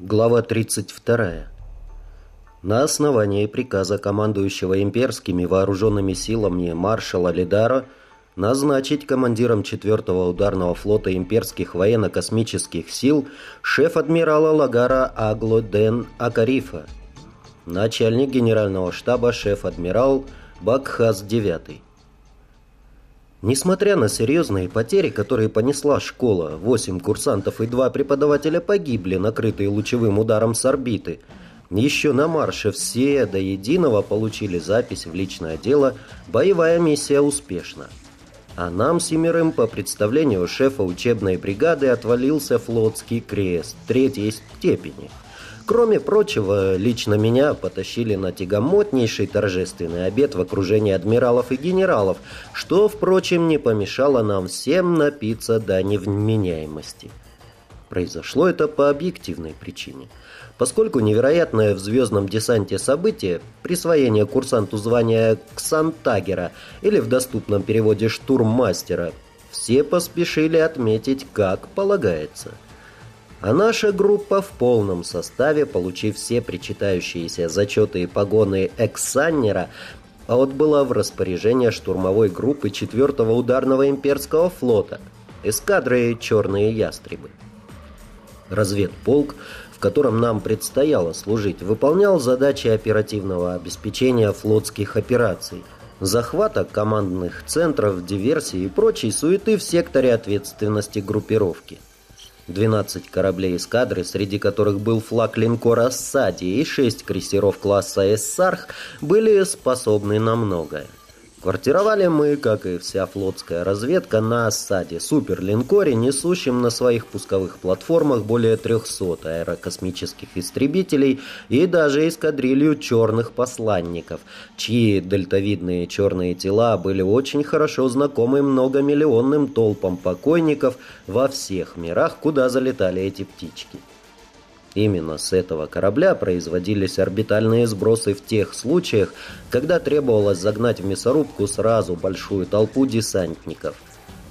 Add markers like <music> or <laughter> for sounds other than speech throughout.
Глава 32. На основании приказа командующего имперскими вооруженными силами маршала Лидара назначить командиром 4-го ударного флота имперских военно-космических сил шеф-адмирала Лагара Агло Ден Акарифа, начальник генерального штаба шеф-адмирал Бакхаз 9. Несмотря на серьезные потери, которые понесла школа, 8 курсантов и 2 преподавателя погибли, накрытые лучевым ударом с орбиты. Еще на марше все до единого получили запись в личное дело «Боевая миссия успешна». А нам, семерым, по представлению шефа учебной бригады, отвалился флотский крест третьей степени – Кроме прочего, лично меня потащили на тягомотнейший торжественный обед в окружении адмиралов и генералов, что, впрочем, не помешало нам всем напиться до невменяемости. Произошло это по объективной причине. Поскольку невероятное в звездном десанте событие, присвоение курсанту звания Ксантагера или в доступном переводе штурммастера, все поспешили отметить, как полагается – а наша группа в полном составе, получив все причитающиеся зачеты и погоны эксаннера, отбыла в распоряжение штурмовой группы 4-го ударного имперского флота, эскадры «Черные ястребы». Разведполк, в котором нам предстояло служить, выполнял задачи оперативного обеспечения флотских операций, захвата командных центров, диверсии и прочей суеты в секторе ответственности группировки – 12 кораблей эскадры, среди которых был флаг линкора «Сади» и 6 крейсеров класса «Эссарх», были способны на многое. Квартировали мы, как и вся флотская разведка, на осаде суперлинкоре, несущем на своих пусковых платформах более 300 аэрокосмических истребителей и даже эскадрилью черных посланников, чьи дельтовидные черные тела были очень хорошо знакомы многомиллионным толпам покойников во всех мирах, куда залетали эти птички. Именно с этого корабля производились орбитальные сбросы в тех случаях, когда требовалось загнать в мясорубку сразу большую толпу десантников.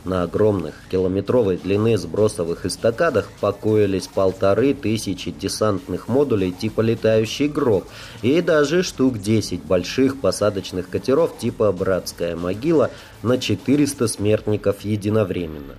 На огромных километровой длины сбросовых эстакадах покоились полторы тысячи десантных модулей типа «Летающий гроб» и даже штук 10 больших посадочных катеров типа «Братская могила» на 400 смертников единовременно.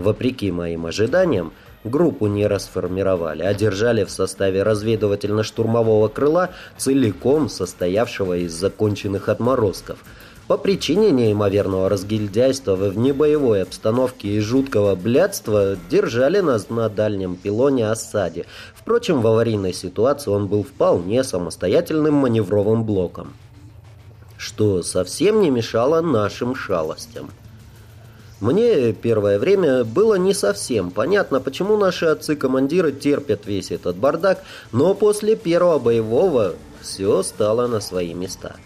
Вопреки моим ожиданиям, Группу не расформировали, а держали в составе разведывательно-штурмового крыла, целиком состоявшего из законченных отморозков. По причине неимоверного разгильдяйства в небоевой обстановке и жуткого блядства держали нас на дальнем пилоне осаде. Впрочем, в аварийной ситуации он был вполне самостоятельным маневровым блоком. Что совсем не мешало нашим шалостям. Мне первое время было не совсем понятно, почему наши отцы-командиры терпят весь этот бардак, но после первого боевого все стало на свои места.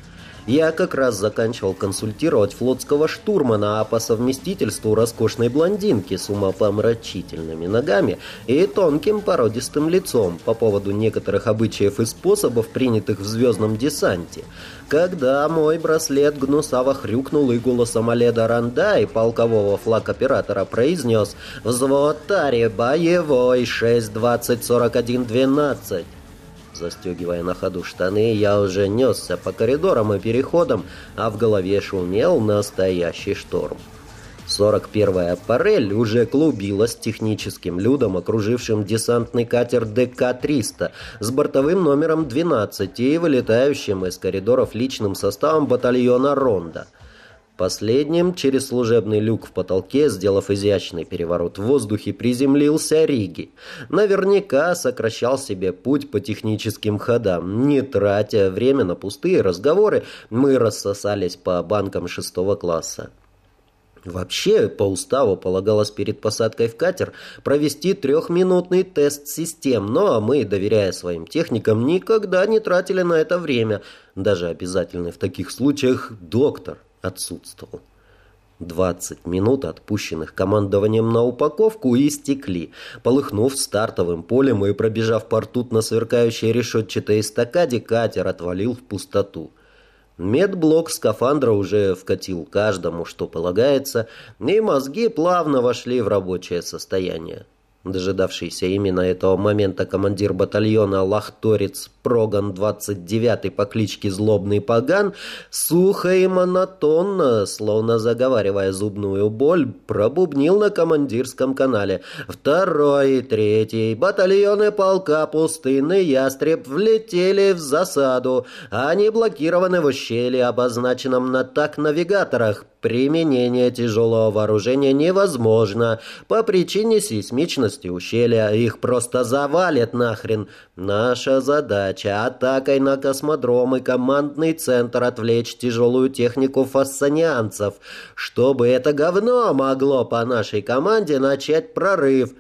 Я как раз заканчивал консультировать флотского штурмана, а по совместительству роскошной блондинки с умопомрачительными ногами и тонким породистым лицом по поводу некоторых обычаев и способов, принятых в звездном десанте. Когда мой браслет гнусаво хрюкнул и голосом Оледа Ранда и полкового флаг-оператора произнес «Взвод Тари, боевой, 6-20-41-12». Застегивая на ходу штаны, я уже несся по коридорам и переходам, а в голове шумел настоящий шторм. 41-я «Парель» уже клубилась техническим людом, окружившим десантный катер ДК-300 с бортовым номером 12 и вылетающим из коридоров личным составом батальона «Ронда». Последним через служебный люк в потолке, сделав изящный переворот в воздухе, приземлился Риги. Наверняка сокращал себе путь по техническим ходам. Не тратя время на пустые разговоры, мы рассосались по банкам шестого класса. Вообще, по уставу полагалось перед посадкой в катер провести трехминутный тест систем, но мы, доверяя своим техникам, никогда не тратили на это время. Даже обязательный в таких случаях доктор отсутствовал. 20 минут, отпущенных командованием на упаковку, истекли. Полыхнув стартовым полем и пробежав портут на сверкающей решетчатой эстакаде, катер отвалил в пустоту. Медблок скафандра уже вкатил каждому, что полагается, и мозги плавно вошли в рабочее состояние. Дожидавшийся именно этого момента командир батальона Лахторец Проган 29 по кличке Злобный Паган сухо и монотонно, словно заговаривая зубную боль, пробубнил на командирском канале. Второй и третий батальоны полка Пустынный Ястреб влетели в засаду. Они блокированы в ущелье, обозначенном на так-навигаторах. Применение тяжелого вооружения невозможно по причине сейсмичности ущелья. Их просто завалит нахрен. Наша задача – атакой на космодром и командный центр отвлечь тяжелую технику фассанианцев, чтобы это говно могло по нашей команде начать прорыв.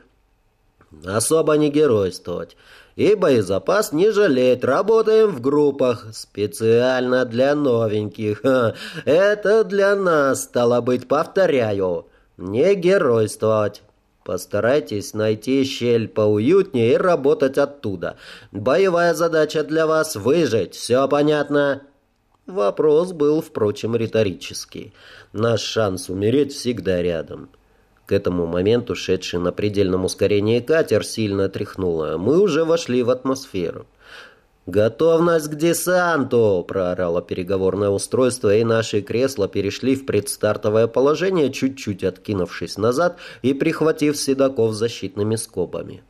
Особо не геройствовать и боезапас не жалеть. Работаем в группах. Специально для новеньких. Это для нас, стало быть, повторяю. Не геройствовать. Постарайтесь найти щель поуютнее и работать оттуда. Боевая задача для вас — выжить. Все понятно?» Вопрос был, впрочем, риторический. Наш шанс умереть всегда рядом. К этому моменту шедший на предельном ускорении катер сильно тряхнуло. Мы уже вошли в атмосферу. «Готовность к десанту!» – проорало переговорное устройство, и наши кресла перешли в предстартовое положение, чуть-чуть откинувшись назад и прихватив седаков защитными скобами.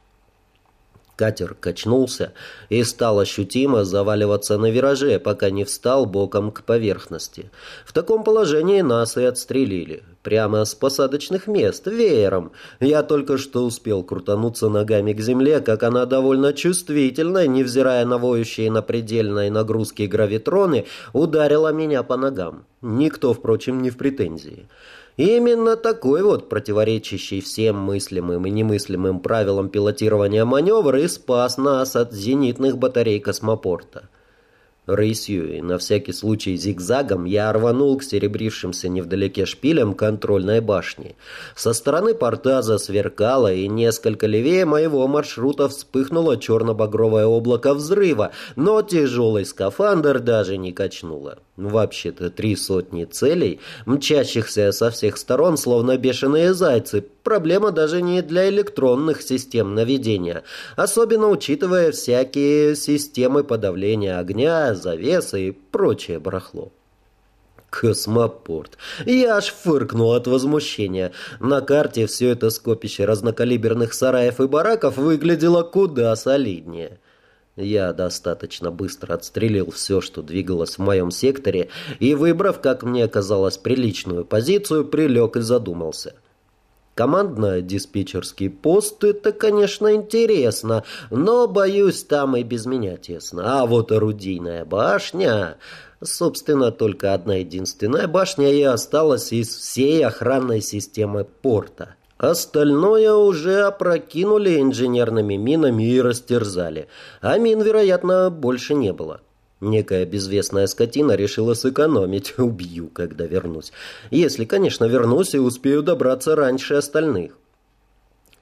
Катер качнулся и стал ощутимо заваливаться на вираже, пока не встал боком к поверхности. В таком положении нас и отстрелили. Прямо с посадочных мест, веером. Я только что успел крутануться ногами к земле, как она довольно чувствительно, невзирая на воющие на предельной нагрузке гравитроны, ударила меня по ногам. Никто, впрочем, не в претензии. Именно такой вот противоречащий всем мыслимым и немыслимым правилам пилотирования маневра и спас нас от зенитных батарей космопорта. Рысью и на всякий случай зигзагом я рванул к серебрившимся невдалеке шпилям контрольной башни. Со стороны порта засверкало, и несколько левее моего маршрута вспыхнуло черно-багровое облако взрыва, но тяжелый скафандр даже не качнуло. Вообще-то три сотни целей, мчащихся со всех сторон, словно бешеные зайцы. Проблема даже не для электронных систем наведения, особенно учитывая всякие системы подавления огня, завесы и прочее барахло. Космопорт. Я аж фыркнул от возмущения. На карте все это скопище разнокалиберных сараев и бараков выглядело куда солиднее. Я достаточно быстро отстрелил все, что двигалось в моем секторе, и, выбрав, как мне казалось, приличную позицию, прилег и задумался. Командно-диспетчерский пост — это, конечно, интересно, но, боюсь, там и без меня тесно. А вот орудийная башня... Собственно, только одна единственная башня и осталась из всей охранной системы порта. Остальное уже опрокинули инженерными минами и растерзали. А мин, вероятно, больше не было. Некая безвестная скотина решила сэкономить. <laughs> Убью, когда вернусь. Если, конечно, вернусь и успею добраться раньше остальных.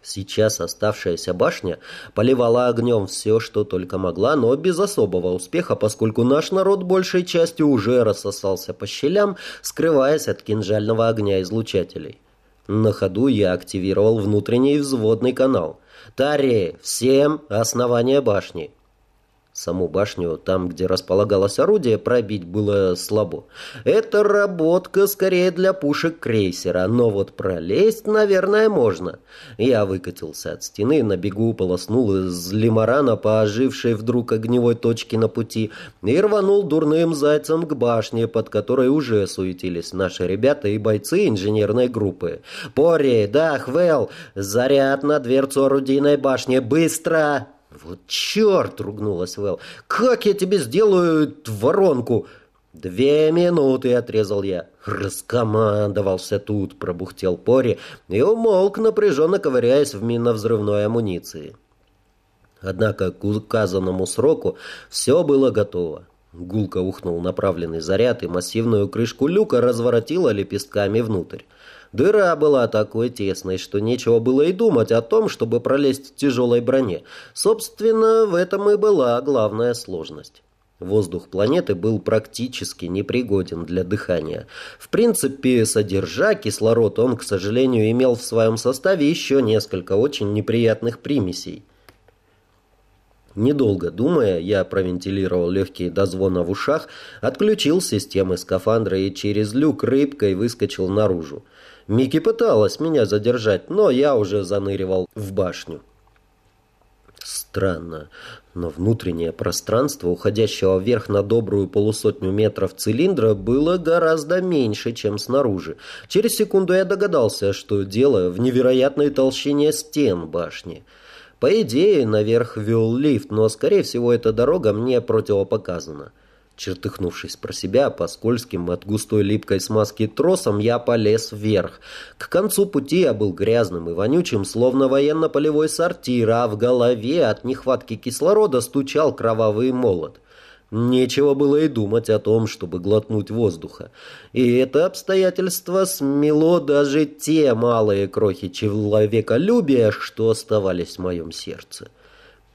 Сейчас оставшаяся башня поливала огнем все, что только могла, но без особого успеха, поскольку наш народ большей частью уже рассосался по щелям, скрываясь от кинжального огня излучателей. На ходу я активировал внутренний взводный канал. «Тари, всем основание башни!» Саму башню, там, где располагалось орудие, пробить было слабо. Это работка скорее для пушек крейсера, но вот пролезть, наверное, можно. Я выкатился от стены, на бегу полоснул из лимарана по ожившей вдруг огневой точке на пути и рванул дурным зайцем к башне, под которой уже суетились наши ребята и бойцы инженерной группы. «Пори, да, Хвел, заряд на дверцу орудийной башни, быстро!» «Вот черт!» — ругнулась Вэл. «Как я тебе сделаю воронку?» «Две минуты!» — отрезал я. «Раскомандовался тут!» — пробухтел Пори и умолк, напряженно ковыряясь в минно-взрывной амуниции. Однако к указанному сроку все было готово. Гулко ухнул направленный заряд, и массивную крышку люка разворотила лепестками внутрь. Дыра была такой тесной, что нечего было и думать о том, чтобы пролезть в тяжелой броне. Собственно, в этом и была главная сложность. Воздух планеты был практически непригоден для дыхания. В принципе, содержа кислород, он, к сожалению, имел в своем составе еще несколько очень неприятных примесей. Недолго думая, я провентилировал легкие до звона в ушах, отключил системы скафандра и через люк рыбкой выскочил наружу. Микки пыталась меня задержать, но я уже заныривал в башню. Странно, но внутреннее пространство, уходящего вверх на добрую полусотню метров цилиндра, было гораздо меньше, чем снаружи. Через секунду я догадался, что дело в невероятной толщине стен башни. По идее, наверх вел лифт, но, скорее всего, эта дорога мне противопоказана. Чертыхнувшись про себя, по скользким от густой липкой смазки тросам, я полез вверх. К концу пути я был грязным и вонючим, словно военно-полевой сортир, а в голове от нехватки кислорода стучал кровавый молот. Нечего было и думать о том, чтобы глотнуть воздуха. И это обстоятельство смело даже те малые крохи человеколюбия, что оставались в моем сердце.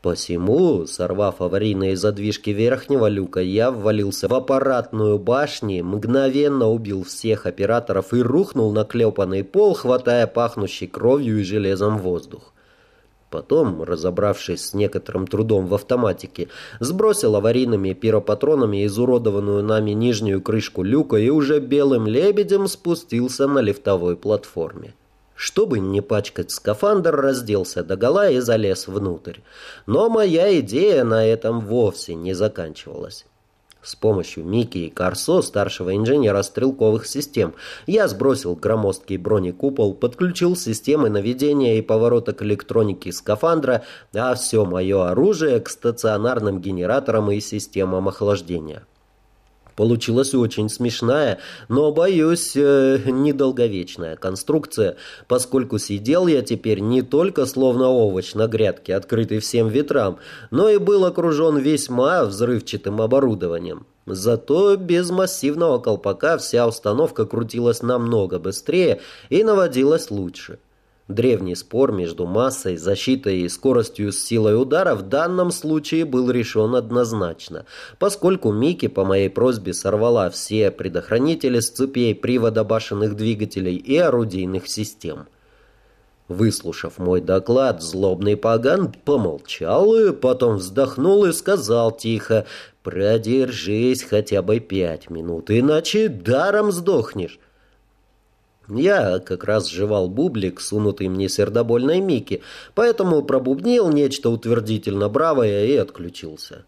Посему, сорвав аварийные задвижки верхнего люка, я ввалился в аппаратную башню, мгновенно убил всех операторов и рухнул на клепанный пол, хватая пахнущий кровью и железом воздух. Потом, разобравшись с некоторым трудом в автоматике, сбросил аварийными пиропатронами изуродованную нами нижнюю крышку люка и уже белым лебедем спустился на лифтовой платформе. Чтобы не пачкать скафандр, разделся догола и залез внутрь. Но моя идея на этом вовсе не заканчивалась. С помощью Мики и Карсо, старшего инженера стрелковых систем, я сбросил громоздкий бронекупол, подключил системы наведения и поворота к электронике скафандра, а все мое оружие к стационарным генераторам и системам охлаждения. Получилась очень смешная, но, боюсь, э, недолговечная конструкция, поскольку сидел я теперь не только словно овощ на грядке, открытый всем ветрам, но и был окружен весьма взрывчатым оборудованием. Зато без массивного колпака вся установка крутилась намного быстрее и наводилась лучше. Древний спор между массой, защитой и скоростью с силой удара в данном случае был решен однозначно, поскольку Мики по моей просьбе сорвала все предохранители с цепей привода башенных двигателей и орудийных систем. Выслушав мой доклад, злобный паган помолчал, и потом вздохнул и сказал тихо «Продержись хотя бы пять минут, иначе даром сдохнешь». Я как раз жевал бублик, сунутый мне сердобольной Мики, поэтому пробубнил нечто утвердительно бравое и отключился.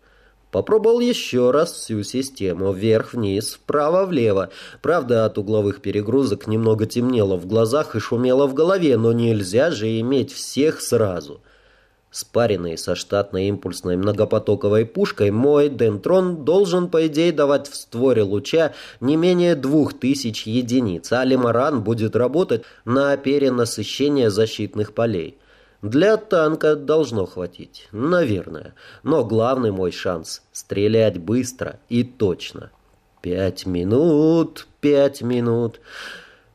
Попробовал еще раз всю систему, вверх-вниз, вправо-влево. Правда, от угловых перегрузок немного темнело в глазах и шумело в голове, но нельзя же иметь всех сразу. Спаренный со штатной импульсной многопотоковой пушкой, мой Дентрон должен, по идее, давать в створе луча не менее двух тысяч единиц, а Лимаран будет работать на перенасыщение защитных полей. Для танка должно хватить, наверное. Но главный мой шанс — стрелять быстро и точно. Пять минут, пять минут...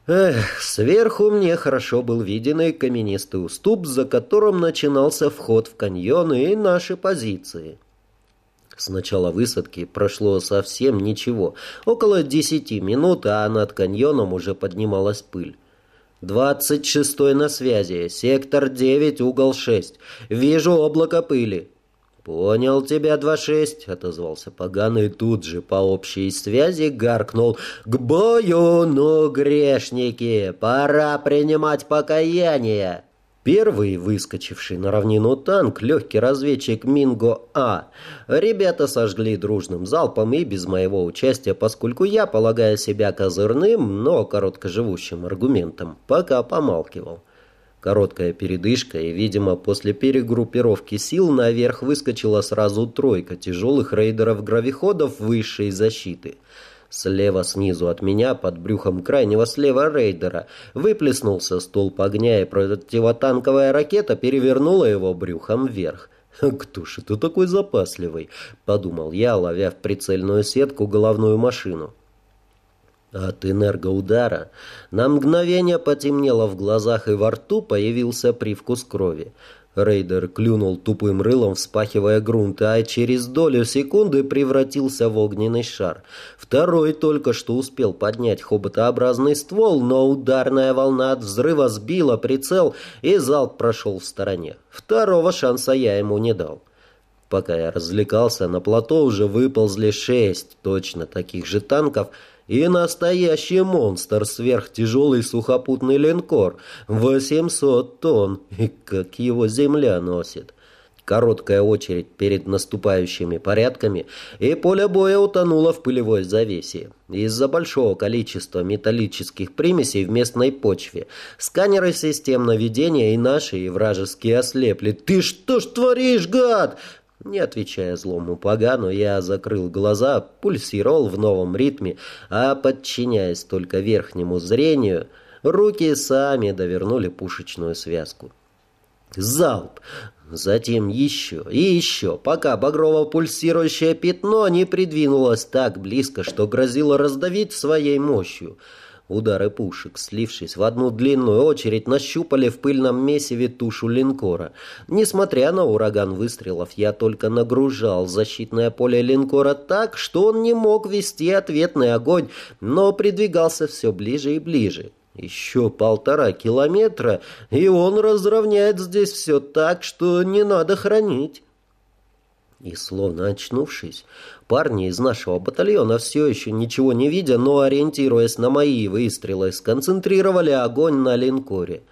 Эх, сверху мне хорошо был виден и каменистый уступ, за которым начинался вход в каньон и наши позиции. С начала высадки прошло совсем ничего, около десяти минут, а над каньоном уже поднималась пыль. «Двадцать шестой на связи, сектор девять, угол шесть. Вижу облако пыли. «Понял тебя, 2-6», — отозвался поганый тут же по общей связи гаркнул. «К бою, ну, грешники! Пора принимать покаяние!» Первый, выскочивший на равнину танк, легкий разведчик Минго-А. Ребята сожгли дружным залпом и без моего участия, поскольку я, полагая себя козырным, но короткоживущим аргументом, пока помалкивал. Короткая передышка, и, видимо, после перегруппировки сил наверх выскочила сразу тройка тяжелых рейдеров-гравиходов высшей защиты. Слева снизу от меня, под брюхом крайнего слева рейдера, выплеснулся столб огня, и противотанковая ракета перевернула его брюхом вверх. «Кто ж это такой запасливый?» — подумал я, ловя в прицельную сетку головную машину. От энергоудара на мгновение потемнело в глазах и во рту появился привкус крови. Рейдер клюнул тупым рылом, вспахивая грунт, а через долю секунды превратился в огненный шар. Второй только что успел поднять хоботообразный ствол, но ударная волна от взрыва сбила прицел, и залп прошел в стороне. Второго шанса я ему не дал. Пока я развлекался, на плато уже выползли шесть точно таких же танков — и настоящий монстр, сверхтяжелый сухопутный линкор, 800 тонн, и как его земля носит. Короткая очередь перед наступающими порядками, и поле боя утонуло в пылевой завесе. Из-за большого количества металлических примесей в местной почве сканеры систем наведения и наши, и вражеские ослепли. «Ты что ж творишь, гад?» Не отвечая злому погану, я закрыл глаза, пульсировал в новом ритме, а, подчиняясь только верхнему зрению, руки сами довернули пушечную связку. Залп! Затем еще и еще, пока багрово-пульсирующее пятно не придвинулось так близко, что грозило раздавить своей мощью — Удары пушек, слившись в одну длинную очередь, нащупали в пыльном месиве тушу линкора. Несмотря на ураган выстрелов, я только нагружал защитное поле линкора так, что он не мог вести ответный огонь, но придвигался все ближе и ближе. Еще полтора километра, и он разровняет здесь все так, что не надо хранить. И, словно очнувшись, парни из нашего батальона, все еще ничего не видя, но ориентируясь на мои выстрелы, сконцентрировали огонь на линкоре.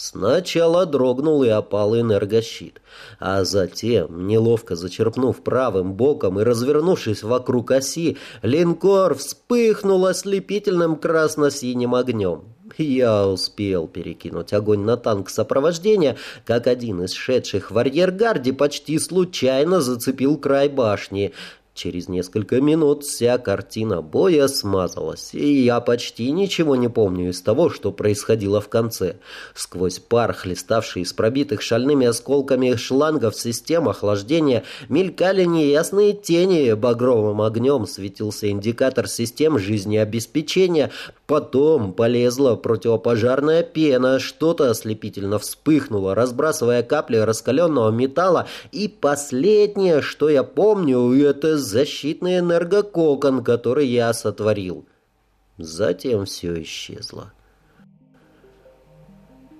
Сначала дрогнул и опал энергощит, а затем, неловко зачерпнув правым боком и развернувшись вокруг оси, линкор вспыхнул ослепительным красно-синим огнем. Я успел перекинуть огонь на танк сопровождения, как один из шедших в арьергарде почти случайно зацепил край башни. Через несколько минут вся картина боя смазалась, и я почти ничего не помню из того, что происходило в конце. Сквозь пар, хлеставший из пробитых шальными осколками шлангов систем охлаждения, мелькали неясные тени, багровым огнем светился индикатор систем жизнеобеспечения, потом полезла противопожарная пена, что-то ослепительно вспыхнуло, разбрасывая капли раскаленного металла, и последнее, что я помню, это защитный энергококон, который я сотворил. Затем все исчезло.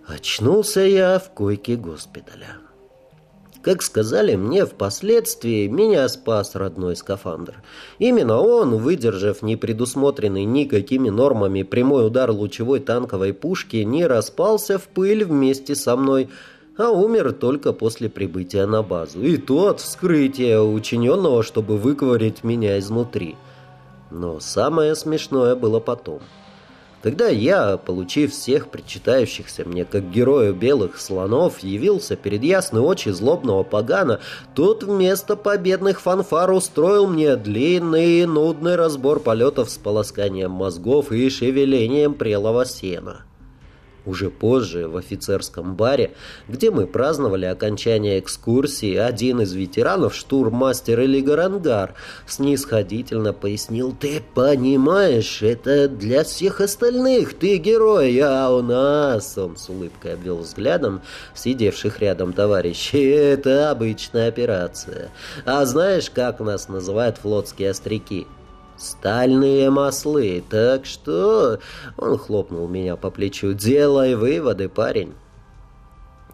Очнулся я в койке госпиталя. Как сказали мне впоследствии, меня спас родной скафандр. Именно он, выдержав непредусмотренный никакими нормами прямой удар лучевой танковой пушки, не распался в пыль вместе со мной, а умер только после прибытия на базу. И то от вскрытия, учиненного, чтобы выковырять меня изнутри. Но самое смешное было потом. Когда я, получив всех причитающихся мне как герою белых слонов, явился перед ясной очи злобного погана, тот вместо победных фанфар устроил мне длинный и нудный разбор полетов с полосканием мозгов и шевелением прелого сена. Уже позже, в офицерском баре, где мы праздновали окончание экскурсии, один из ветеранов, штурммастер или гарангар, снисходительно пояснил, «Ты понимаешь, это для всех остальных, ты герой, а у нас...» Он с улыбкой обвел взглядом сидевших рядом товарищей. «Это обычная операция. А знаешь, как нас называют флотские остряки?» Стальные маслы, так что...» Он хлопнул меня по плечу. «Делай выводы, парень».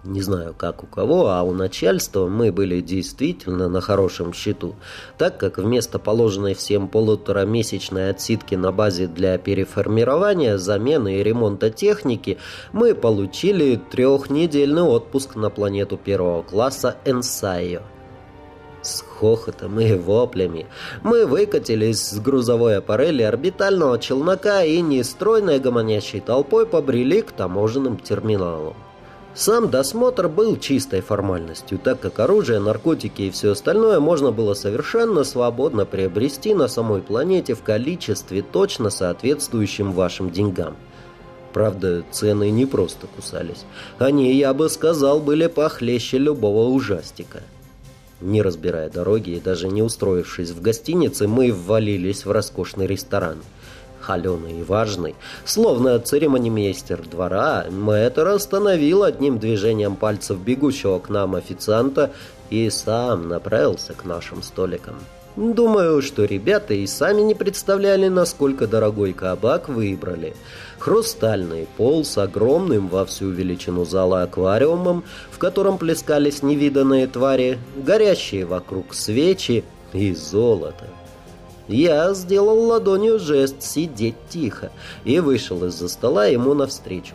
Не знаю, как у кого, а у начальства мы были действительно на хорошем счету, так как вместо положенной всем полуторамесячной отсидки на базе для переформирования, замены и ремонта техники, мы получили трехнедельный отпуск на планету первого класса Энсайо. С хохотом и воплями мы выкатились с грузовой аппарели орбитального челнока и нестройной гомонящей толпой побрели к таможенным терминалам. Сам досмотр был чистой формальностью, так как оружие, наркотики и все остальное можно было совершенно свободно приобрести на самой планете в количестве, точно соответствующем вашим деньгам. Правда, цены не просто кусались. Они, я бы сказал, были похлеще любого ужастика. Не разбирая дороги и даже не устроившись в гостинице, мы ввалились в роскошный ресторан. холеный и важный, словно церемонимейстер двора, мэтр остановил одним движением пальцев бегущего к нам официанта и сам направился к нашим столикам. Думаю, что ребята и сами не представляли, насколько дорогой кабак выбрали. Хрустальный пол с огромным во всю величину зала аквариумом, в котором плескались невиданные твари, горящие вокруг свечи и золото. Я сделал ладонью жест «сидеть тихо» и вышел из-за стола ему навстречу.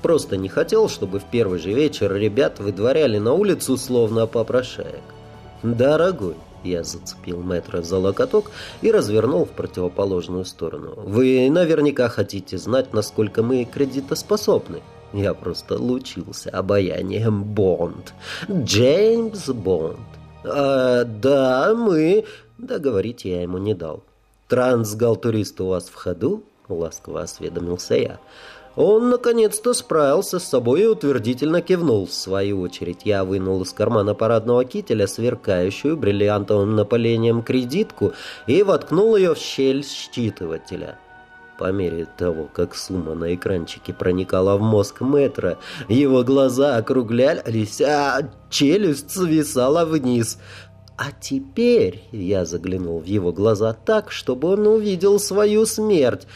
Просто не хотел, чтобы в первый же вечер ребят выдворяли на улицу словно попрошаек. «Дорогой», — я зацепил мэтра за локоток и развернул в противоположную сторону. «Вы наверняка хотите знать, насколько мы кредитоспособны». Я просто лучился обаянием Бонд. Джеймс Бонд. «А, да, мы...» Договорить я ему не дал. «Трансгал-турист у вас в ходу?» — ласково осведомился я. Он наконец-то справился с собой и утвердительно кивнул. В свою очередь я вынул из кармана парадного кителя сверкающую бриллиантовым напылением кредитку и воткнул ее в щель считывателя. По мере того, как сумма на экранчике проникала в мозг метра, его глаза округлялись, а челюсть свисала вниз. А теперь я заглянул в его глаза так, чтобы он увидел свою смерть.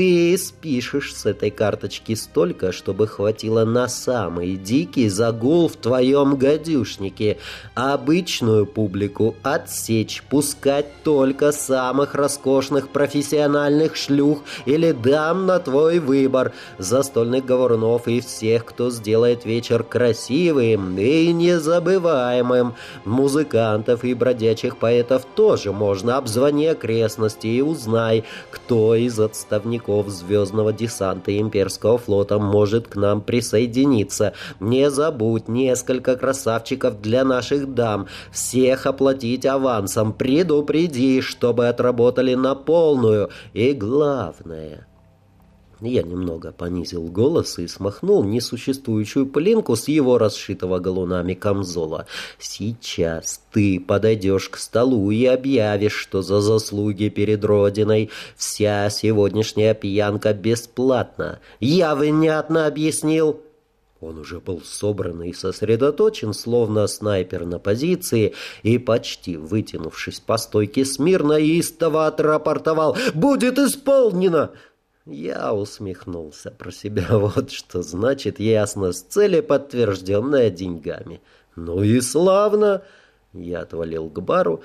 Ты спишешь с этой карточки столько, чтобы хватило на самый дикий загул в твоем гадюшнике. Обычную публику отсечь, пускать только самых роскошных профессиональных шлюх или дам на твой выбор, застольных говорунов и всех, кто сделает вечер красивым и незабываемым. Музыкантов и бродячих поэтов тоже можно. Обзвони окрестности и узнай, кто из отставников моряков звездного десанта имперского флота может к нам присоединиться. Не забудь несколько красавчиков для наших дам. Всех оплатить авансом. Предупреди, чтобы отработали на полную. И главное... Я немного понизил голос и смахнул несуществующую пылинку с его расшитого галунами камзола. «Сейчас ты подойдешь к столу и объявишь, что за заслуги перед Родиной вся сегодняшняя пьянка бесплатна. Я внятно объяснил?» Он уже был собран и сосредоточен, словно снайпер на позиции, и, почти вытянувшись по стойке смирно, истово отрапортовал «Будет исполнено!» Я усмехнулся про себя. <laughs> Вот что значит ясность цели, подтвержденная деньгами. Ну и славно! Я отвалил к бару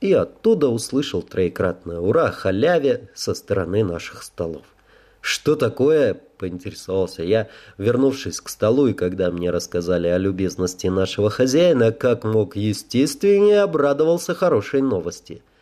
и оттуда услышал троекратное «Ура!» халяве со стороны наших столов. «Что такое?» — поинтересовался я, вернувшись к столу, и когда мне рассказали о любезности нашего хозяина, как мог естественнее обрадовался хорошей новости —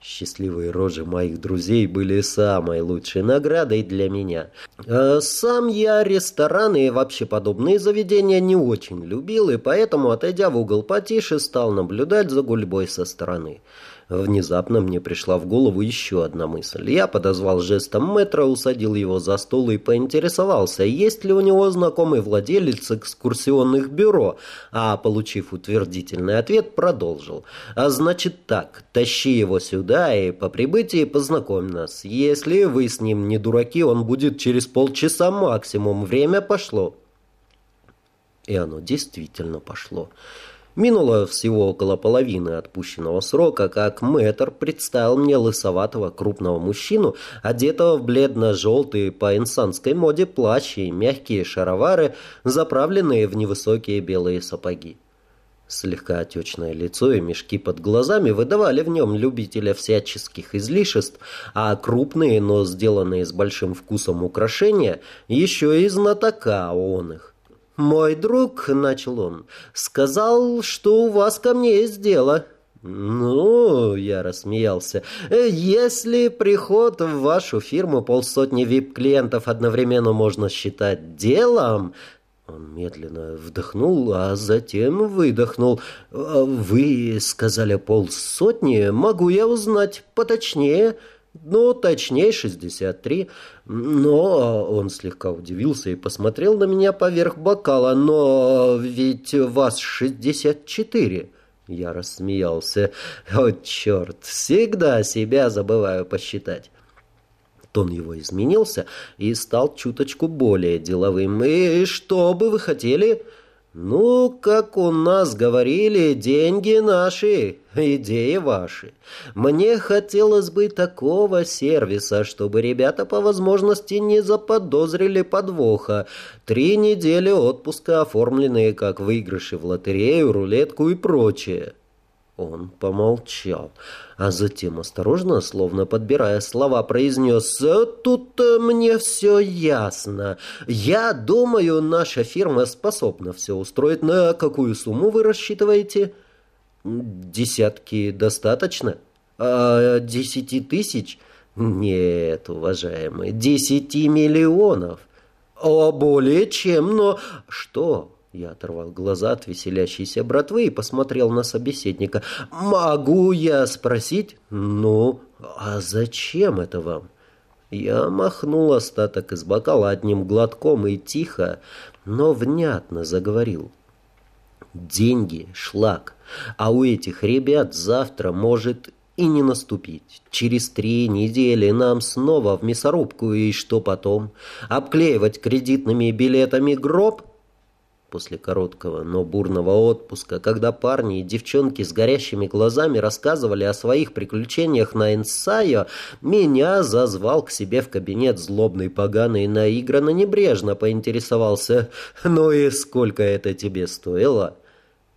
Счастливые рожи моих друзей были самой лучшей наградой для меня. А сам я рестораны и вообще подобные заведения не очень любил, и поэтому, отойдя в угол потише, стал наблюдать за гульбой со стороны. Внезапно мне пришла в голову еще одна мысль. Я подозвал жестом метра, усадил его за стол и поинтересовался, есть ли у него знакомый владелец экскурсионных бюро, а, получив утвердительный ответ, продолжил. «А значит так, тащи его сюда и по прибытии познакомь нас. Если вы с ним не дураки, он будет через полчаса максимум. Время пошло». И оно действительно пошло. Минуло всего около половины отпущенного срока, как мэтр представил мне лысоватого крупного мужчину, одетого в бледно-желтый по инсанской моде плащ и мягкие шаровары, заправленные в невысокие белые сапоги. Слегка отечное лицо и мешки под глазами выдавали в нем любителя всяческих излишеств, а крупные, но сделанные с большим вкусом украшения еще и знатока он их. «Мой друг», — начал он, — «сказал, что у вас ко мне есть дело». «Ну, — я рассмеялся, — если приход в вашу фирму полсотни вип-клиентов одновременно можно считать делом...» Он медленно вдохнул, а затем выдохнул. «Вы сказали полсотни? Могу я узнать поточнее?» Ну, точнее, 63. Но он слегка удивился и посмотрел на меня поверх бокала. Но ведь вас 64. Я рассмеялся. О, черт, всегда себя забываю посчитать. Тон его изменился и стал чуточку более деловым. «И что бы вы хотели?» «Ну, как у нас говорили, деньги наши, идеи ваши. Мне хотелось бы такого сервиса, чтобы ребята по возможности не заподозрили подвоха. Три недели отпуска, оформленные как выигрыши в лотерею, рулетку и прочее». Он помолчал, а затем осторожно, словно подбирая слова, произнес «Тут э, мне все ясно. Я думаю, наша фирма способна все устроить. На какую сумму вы рассчитываете?» «Десятки достаточно? А десяти тысяч?» «Нет, уважаемый, десяти миллионов». «О, более чем, но...» «Что?» Я оторвал глаза от веселящейся братвы и посмотрел на собеседника. «Могу я спросить? Ну, а зачем это вам?» Я махнул остаток из бокала одним глотком и тихо, но внятно заговорил. «Деньги — шлак, а у этих ребят завтра может и не наступить. Через три недели нам снова в мясорубку, и что потом? Обклеивать кредитными билетами гроб?» После короткого, но бурного отпуска, когда парни и девчонки с горящими глазами рассказывали о своих приключениях на Инсайо, меня зазвал к себе в кабинет злобный поганый и наигранно небрежно поинтересовался «Ну и сколько это тебе стоило?»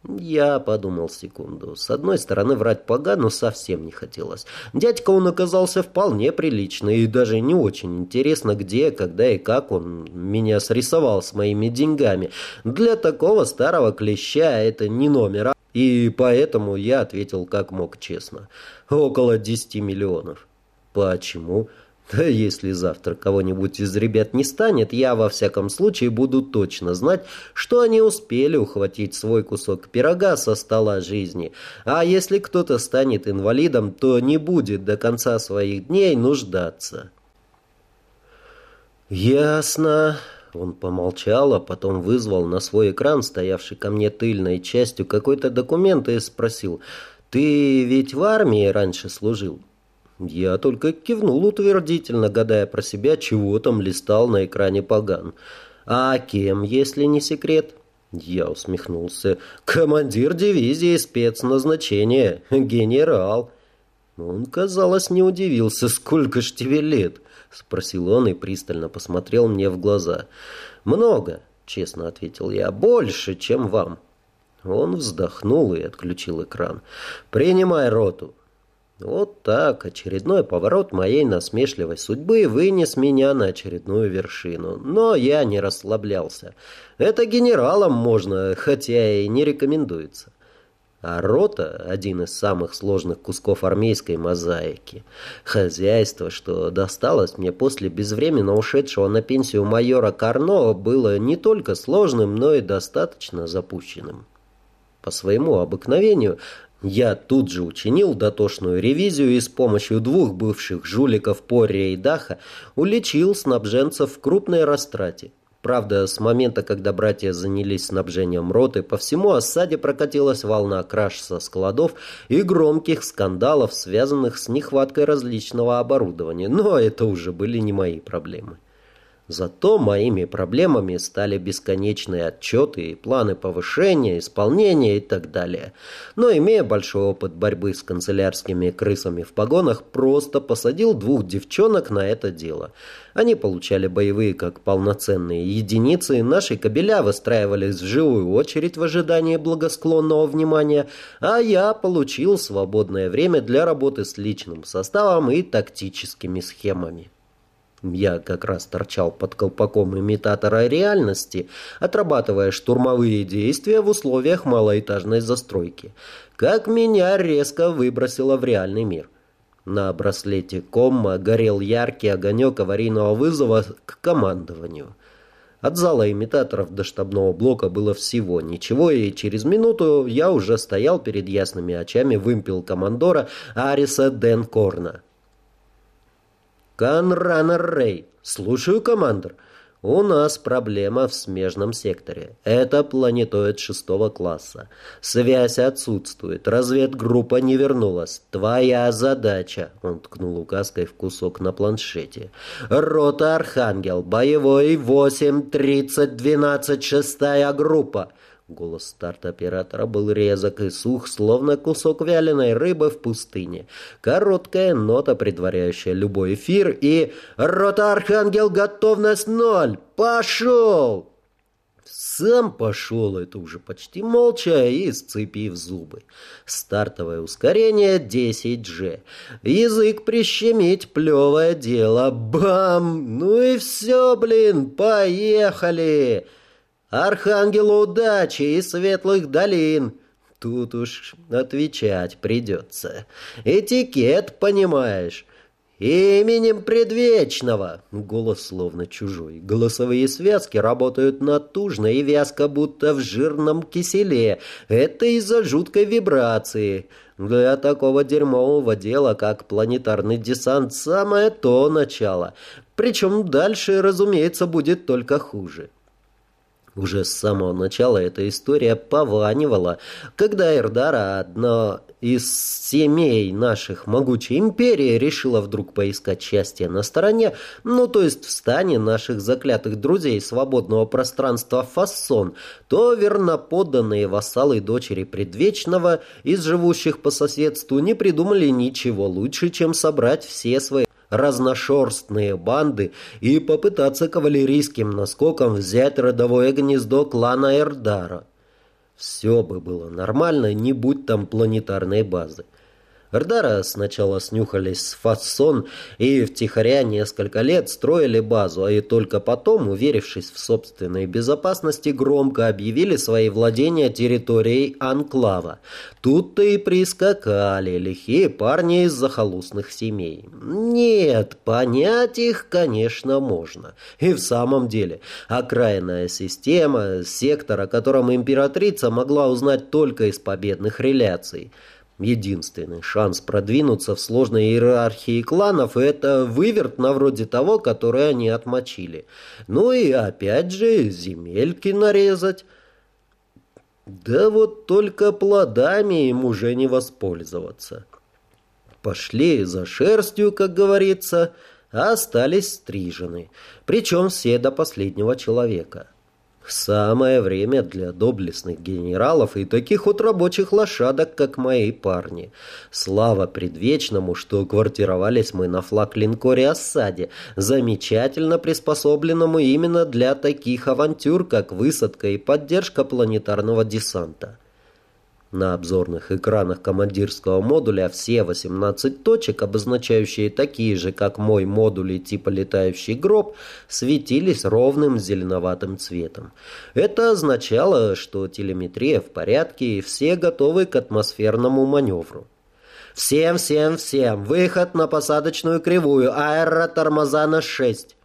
Я подумал секунду. С одной стороны, врать погану совсем не хотелось. Дядька он оказался вполне приличный, и даже не очень интересно, где, когда и как он меня срисовал с моими деньгами. Для такого старого клеща это не номер, и поэтому я ответил как мог честно. Около десяти миллионов. Почему? <laughs> Если завтра кого-нибудь из ребят не станет, я во всяком случае буду точно знать, что они успели ухватить свой кусок пирога со стола жизни. А если кто-то станет инвалидом, то не будет до конца своих дней нуждаться. «Ясно». Он помолчал, а потом вызвал на свой экран, стоявший ко мне тыльной частью, какой-то документ и спросил, «Ты ведь в армии раньше служил?» Я только кивнул утвердительно, гадая про себя, чего там листал на экране поган. «А кем, если не секрет?» Я усмехнулся. «Командир дивизии спецназначения, генерал». Он, казалось, не удивился. «Сколько ж тебе лет?» Спросил он и пристально посмотрел мне в глаза. «Много», — честно ответил я. «Больше, чем вам». Он вздохнул и отключил экран. «Принимай роту». Вот так очередной поворот моей насмешливой судьбы вынес меня на очередную вершину. Но я не расслаблялся. Это генералам можно, хотя и не рекомендуется. А рота — один из самых сложных кусков армейской мозаики. Хозяйство, что досталось мне после безвременно ушедшего на пенсию майора Карно, было не только сложным, но и достаточно запущенным. По своему обыкновению я тут же учинил дотошную ревизию и с помощью двух бывших жуликов Порри и Даха уличил снабженцев в крупной растрате. Правда, с момента, когда братья занялись снабжением роты, по всему осаде прокатилась волна краж со складов и громких скандалов, связанных с нехваткой различного оборудования. Но это уже были не мои проблемы. Зато моими проблемами стали бесконечные отчеты и планы повышения, исполнения и так далее. Но, имея большой опыт борьбы с канцелярскими крысами в погонах, просто посадил двух девчонок на это дело. Они получали боевые как полноценные единицы, наши кабеля выстраивались в живую очередь в ожидании благосклонного внимания, а я получил свободное время для работы с личным составом и тактическими схемами. Я как раз торчал под колпаком имитатора реальности, отрабатывая штурмовые действия в условиях малоэтажной застройки. Как меня резко выбросило в реальный мир. На браслете комма горел яркий огонек аварийного вызова к командованию. От зала имитаторов до штабного блока было всего ничего, и через минуту я уже стоял перед ясными очами вымпел командора Ариса Денкорна. «Конранер Рэй. Слушаю, командор». У нас проблема в смежном секторе. Это планетоид шестого класса. Связь отсутствует, разведгруппа не вернулась. Твоя задача, он ткнул указкой в кусок на планшете. Рота Архангел, боевой 8-30-12, шестая группа. Голос старт-оператора был резок и сух, словно кусок вяленой рыбы в пустыне. Короткая нота, предваряющая любой эфир, и «Рота Архангел, готовность ноль! Пошел!» Сам пошел это уже почти молча и сцепив зубы. Стартовое ускорение 10G. Язык прищемить, плевое дело. Бам! Ну и все, блин, поехали! Архангелу удачи и светлых долин. Тут уж отвечать придется. Этикет, понимаешь. «Именем предвечного!» Голос словно чужой. Голосовые связки работают натужно и вязко, будто в жирном киселе. Это из-за жуткой вибрации. Для такого дерьмового дела, как планетарный десант, самое то начало. Причем дальше, разумеется, будет только хуже. Уже с самого начала эта история пованивала, когда Эрдара, одна из семей наших могучей империи, решила вдруг поискать счастье на стороне, ну то есть в стане наших заклятых друзей свободного пространства Фассон, то верноподданные вассалы дочери Предвечного из живущих по соседству не придумали ничего лучше, чем собрать все свои разношерстные банды и попытаться кавалерийским наскоком взять родовое гнездо клана Эрдара. Все бы было нормально, не будь там планетарной базы. Эрдара сначала снюхались с фасон и втихаря несколько лет строили базу, а и только потом, уверившись в собственной безопасности, громко объявили свои владения территорией Анклава. Тут-то и прискакали лихие парни из захолустных семей. Нет, понять их, конечно, можно. И в самом деле, окраинная система, сектор, о котором императрица могла узнать только из победных реляций – Единственный шанс продвинуться в сложной иерархии кланов – это выверт на вроде того, который они отмочили. Ну и опять же земельки нарезать. Да вот только плодами им уже не воспользоваться. Пошли за шерстью, как говорится, а остались стрижены. Причем все до последнего человека. Самое время для доблестных генералов и таких вот рабочих лошадок, как мои парни. Слава предвечному, что квартировались мы на флаг-линкоре «Осаде», замечательно приспособленному именно для таких авантюр, как высадка и поддержка планетарного десанта. На обзорных экранах командирского модуля все 18 точек, обозначающие такие же, как мой модуль типа летающий гроб, светились ровным зеленоватым цветом. Это означало, что телеметрия в порядке и все готовы к атмосферному маневру. «Всем, всем, всем! Выход на посадочную кривую! Аэротормоза на 6!»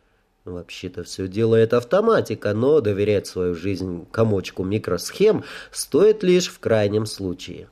Вообще-то все делает автоматика, но доверять свою жизнь комочку микросхем стоит лишь в крайнем случае.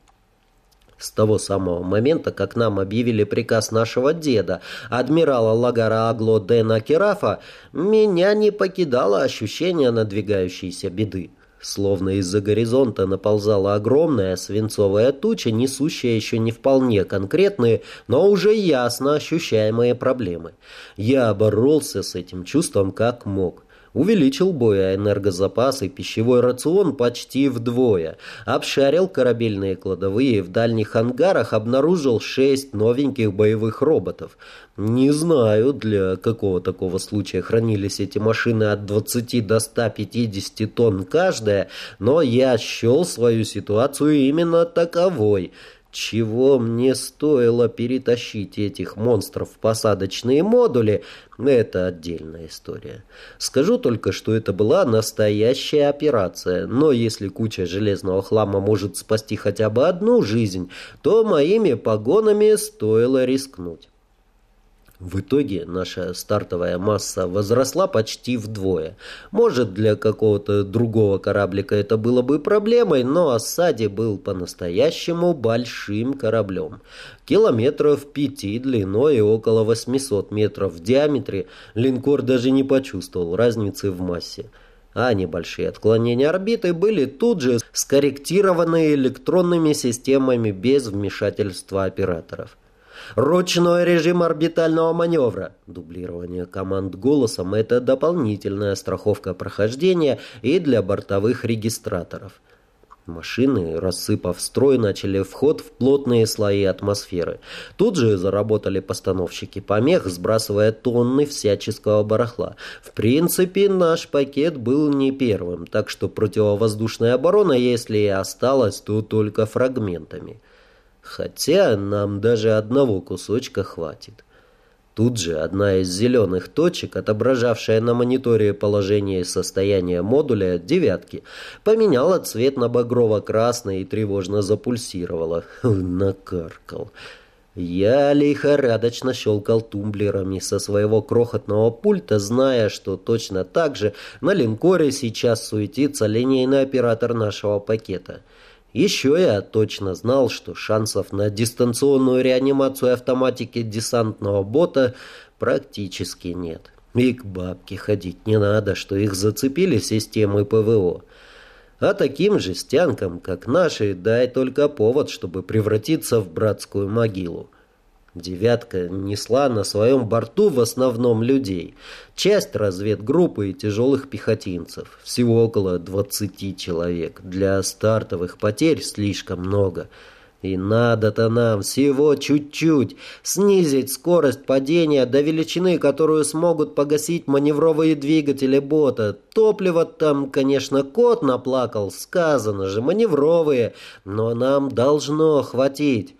С того самого момента, как нам объявили приказ нашего деда, адмирала Лагара Агло Дэна Керафа, меня не покидало ощущение надвигающейся беды. Словно из-за горизонта наползала огромная свинцовая туча, несущая еще не вполне конкретные, но уже ясно ощущаемые проблемы. Я боролся с этим чувством как мог увеличил боеэнергозапас и пищевой рацион почти вдвое, обшарил корабельные кладовые в дальних ангарах обнаружил шесть новеньких боевых роботов. Не знаю, для какого такого случая хранились эти машины от 20 до 150 тонн каждая, но я счел свою ситуацию именно таковой – чего мне стоило перетащить этих монстров в посадочные модули, это отдельная история. Скажу только, что это была настоящая операция, но если куча железного хлама может спасти хотя бы одну жизнь, то моими погонами стоило рискнуть. В итоге наша стартовая масса возросла почти вдвое. Может, для какого-то другого кораблика это было бы проблемой, но осаде был по-настоящему большим кораблем. Километров пяти длиной и около 800 метров в диаметре линкор даже не почувствовал разницы в массе а небольшие отклонения орбиты были тут же скорректированы электронными системами без вмешательства операторов. Ручной режим орбитального маневра. Дублирование команд голосом – это дополнительная страховка прохождения и для бортовых регистраторов. Машины, рассыпав строй, начали вход в плотные слои атмосферы. Тут же заработали постановщики помех, сбрасывая тонны всяческого барахла. В принципе, наш пакет был не первым, так что противовоздушная оборона, если и осталась, то только фрагментами. Хотя нам даже одного кусочка хватит. Тут же одна из зеленых точек, отображавшая на мониторе положение и состояние модуля девятки, поменяла цвет на багрово-красный и тревожно запульсировала. <laughs> Накаркал. Я лихорадочно щелкал тумблерами со своего крохотного пульта, зная, что точно так же на линкоре сейчас суетится линейный оператор нашего пакета — еще я точно знал, что шансов на дистанционную реанимацию автоматики десантного бота практически нет. И к бабке ходить не надо, что их зацепили системы ПВО. А таким жестянкам, как наши, дай только повод, чтобы превратиться в братскую могилу. «Девятка» несла на своем борту в основном людей. Часть разведгруппы и тяжелых пехотинцев. Всего около 20 человек. Для стартовых потерь слишком много. И надо-то нам всего чуть-чуть снизить скорость падения до величины, которую смогут погасить маневровые двигатели бота. Топливо там, конечно, кот наплакал, сказано же, маневровые, но нам должно хватить.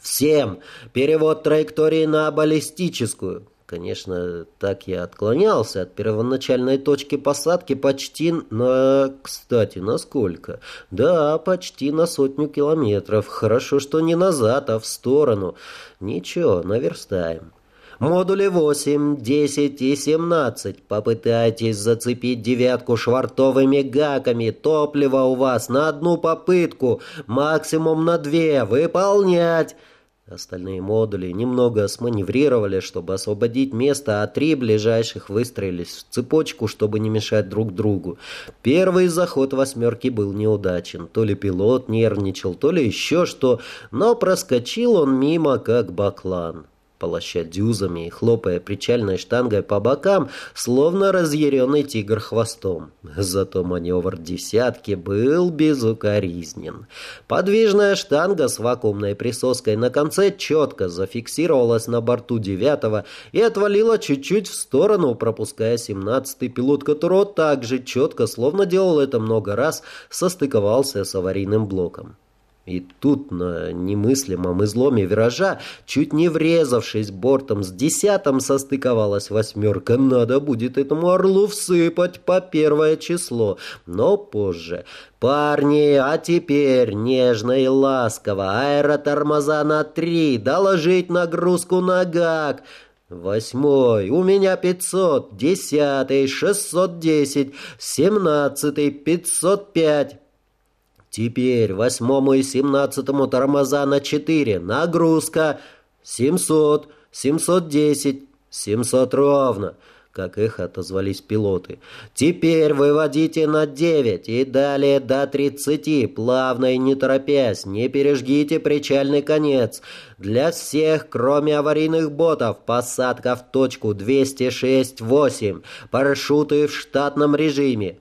Всем перевод траектории на баллистическую. Конечно, так я отклонялся от первоначальной точки посадки почти на... Кстати, на сколько? Да, почти на сотню километров. Хорошо, что не назад, а в сторону. Ничего, наверстаем. Модули 8, 10 и 17. Попытайтесь зацепить девятку швартовыми гаками. Топливо у вас на одну попытку, максимум на две. Выполнять! Остальные модули немного сманеврировали, чтобы освободить место, а три ближайших выстроились в цепочку, чтобы не мешать друг другу. Первый заход «восьмерки» был неудачен. То ли пилот нервничал, то ли еще что, но проскочил он мимо, как баклан полоща дюзами и хлопая причальной штангой по бокам, словно разъяренный тигр хвостом. Зато маневр десятки был безукоризнен. Подвижная штанга с вакуумной присоской на конце четко зафиксировалась на борту девятого и отвалила чуть-чуть в сторону, пропуская семнадцатый пилот, которого также четко, словно делал это много раз, состыковался с аварийным блоком. И тут на немыслимом изломе виража, чуть не врезавшись бортом с десятым, состыковалась восьмерка. Надо будет этому орлу всыпать по первое число, но позже. «Парни, а теперь нежно и ласково, аэротормоза на три, доложить нагрузку на гак». Восьмой, у меня пятьсот, десятый, шестьсот десять, семнадцатый, пятьсот пять. Теперь восьмому и семнадцатому тормоза на четыре. Нагрузка. Семьсот, семьсот десять, семьсот ровно. Как их отозвались пилоты. Теперь выводите на девять и далее до тридцати, плавно и не торопясь. Не пережгите причальный конец. Для всех, кроме аварийных ботов, посадка в точку 206-8. Парашюты в штатном режиме.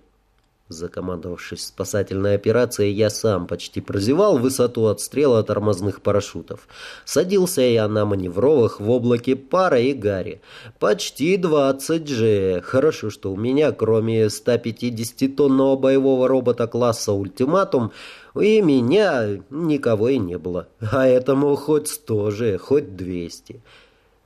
Закомандовавшись спасательной операцией, я сам почти прозевал высоту отстрела тормозных парашютов. Садился я на маневровых в облаке пара и гари. Почти 20 же. Хорошо, что у меня, кроме 150-тонного боевого робота класса «Ультиматум», и меня никого и не было. А этому хоть 100 же, хоть 200.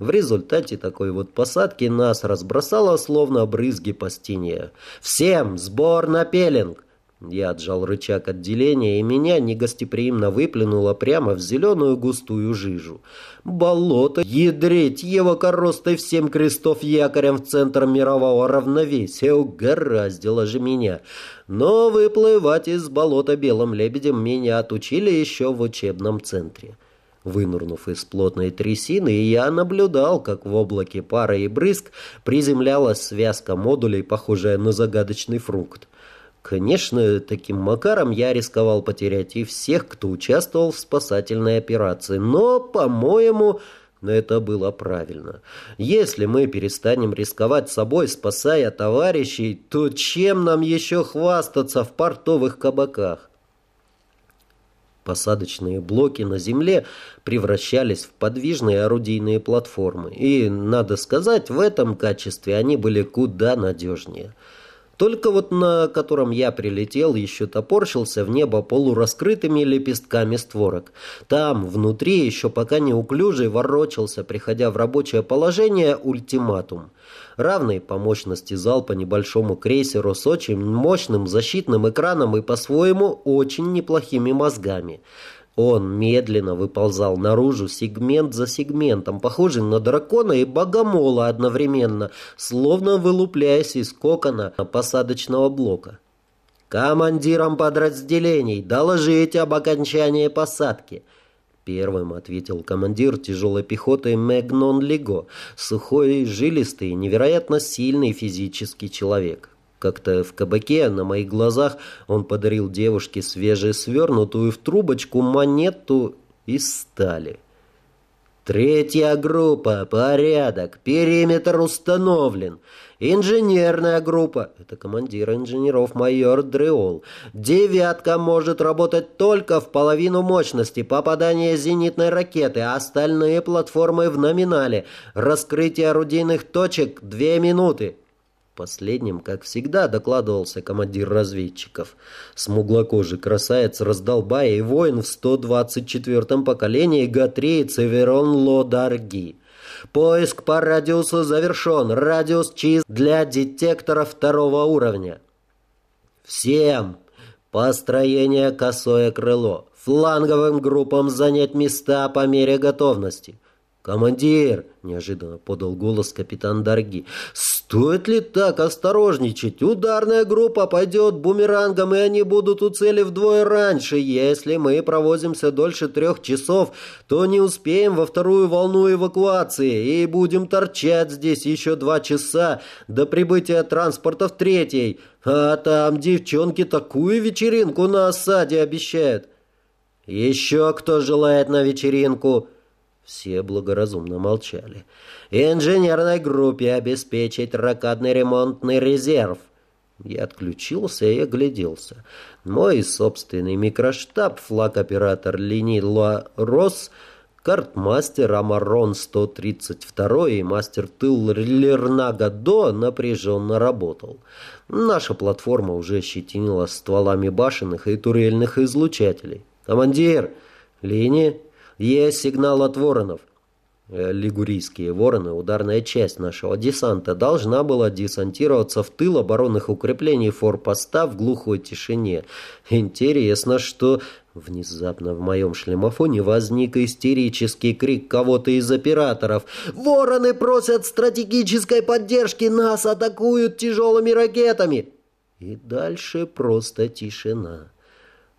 В результате такой вот посадки нас разбросало словно брызги по стене. «Всем! Сбор на пеленг!» Я отжал рычаг отделения, и меня негостеприимно выплюнуло прямо в зеленую густую жижу. Болото, ядрить, его коростой всем крестов якорем в центр мирового равновесия, угораздило же меня. Но выплывать из болота белым лебедем меня отучили еще в учебном центре. Вынурнув из плотной трясины, я наблюдал, как в облаке пара и брызг приземлялась связка модулей, похожая на загадочный фрукт. Конечно, таким макаром я рисковал потерять и всех, кто участвовал в спасательной операции, но, по-моему, это было правильно. Если мы перестанем рисковать собой, спасая товарищей, то чем нам еще хвастаться в портовых кабаках? Посадочные блоки на земле превращались в подвижные орудийные платформы, и, надо сказать, в этом качестве они были куда надежнее – только вот на котором я прилетел, еще топорщился в небо полураскрытыми лепестками створок. Там, внутри, еще пока неуклюжий, ворочался, приходя в рабочее положение, ультиматум. Равный по мощности залпа небольшому крейсеру с очень мощным защитным экраном и по-своему очень неплохими мозгами. Он медленно выползал наружу сегмент за сегментом, похожий на дракона и богомола одновременно, словно вылупляясь из кокона посадочного блока. «Командирам подразделений доложить об окончании посадки!» Первым ответил командир тяжелой пехоты Мегнон Лего, сухой, жилистый, невероятно сильный физический человек. Как-то в кабаке на моих глазах он подарил девушке свежесвернутую в трубочку монету из стали. Третья группа. Порядок. Периметр установлен. Инженерная группа. Это командир инженеров майор Дреол. Девятка может работать только в половину мощности попадания зенитной ракеты, а остальные платформы в номинале. Раскрытие орудийных точек – две минуты. Последним, как всегда, докладывался командир разведчиков. Смуглокожий красавец раздолбая и воин в 124-м поколении Гатрии Цеверон Лодарги. Поиск по радиусу завершен. Радиус чист для детектора второго уровня. Всем построение косое крыло. Фланговым группам занять места по мере готовности. «Командир!» — неожиданно подал голос капитан Дарги. «Стоит ли так осторожничать? Ударная группа пойдет бумерангом, и они будут у цели вдвое раньше. Если мы провозимся дольше трех часов, то не успеем во вторую волну эвакуации и будем торчать здесь еще два часа до прибытия транспорта в третьей. А там девчонки такую вечеринку на осаде обещают». «Еще кто желает на вечеринку?» Все благоразумно молчали. «Инженерной группе обеспечить ракадный ремонтный резерв». Я отключился и огляделся. Мой собственный микроштаб, флаг-оператор линии Ла Рос, картмастер Амарон 132 и мастер тыл Лернага До напряженно работал. Наша платформа уже щетинила стволами башенных и турельных излучателей. «Командир! Линия!» Есть сигнал от воронов. Э, лигурийские вороны, ударная часть нашего десанта, должна была десантироваться в тыл оборонных укреплений форпоста в глухой тишине. Интересно, что... Внезапно в моем шлемофоне возник истерический крик кого-то из операторов. «Вороны просят стратегической поддержки! Нас атакуют тяжелыми ракетами!» И дальше просто тишина.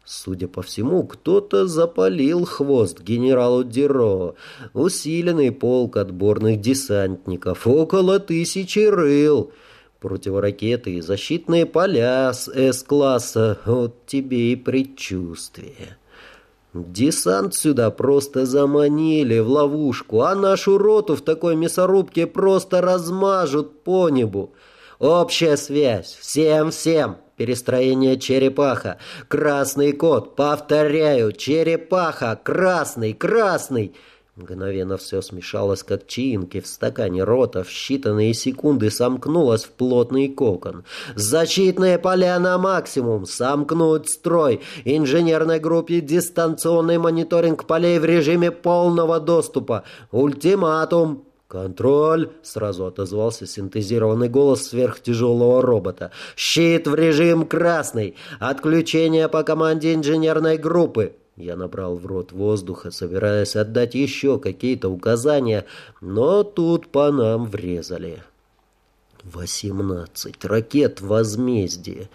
Судя по всему, кто-то запалил хвост генералу Диро. Усиленный полк отборных десантников, около тысячи рыл. Противоракеты и защитные поля с С-класса. Вот тебе и предчувствие. Десант сюда просто заманили в ловушку, а нашу роту в такой мясорубке просто размажут по небу. Общая связь. Всем-всем. Перестроение черепаха. Красный кот. Повторяю. Черепаха. Красный. Красный. Мгновенно все смешалось, как чаинки в стакане рота, в считанные секунды сомкнулось в плотный кокон. «Защитные поля на максимум! Сомкнуть строй! Инженерной группе дистанционный мониторинг полей в режиме полного доступа! Ультиматум!» «Контроль!» — сразу отозвался синтезированный голос сверхтяжелого робота. «Щит в режим красный! Отключение по команде инженерной группы!» Я набрал в рот воздуха, собираясь отдать еще какие-то указания, но тут по нам врезали. «Восемнадцать ракет возмездия!»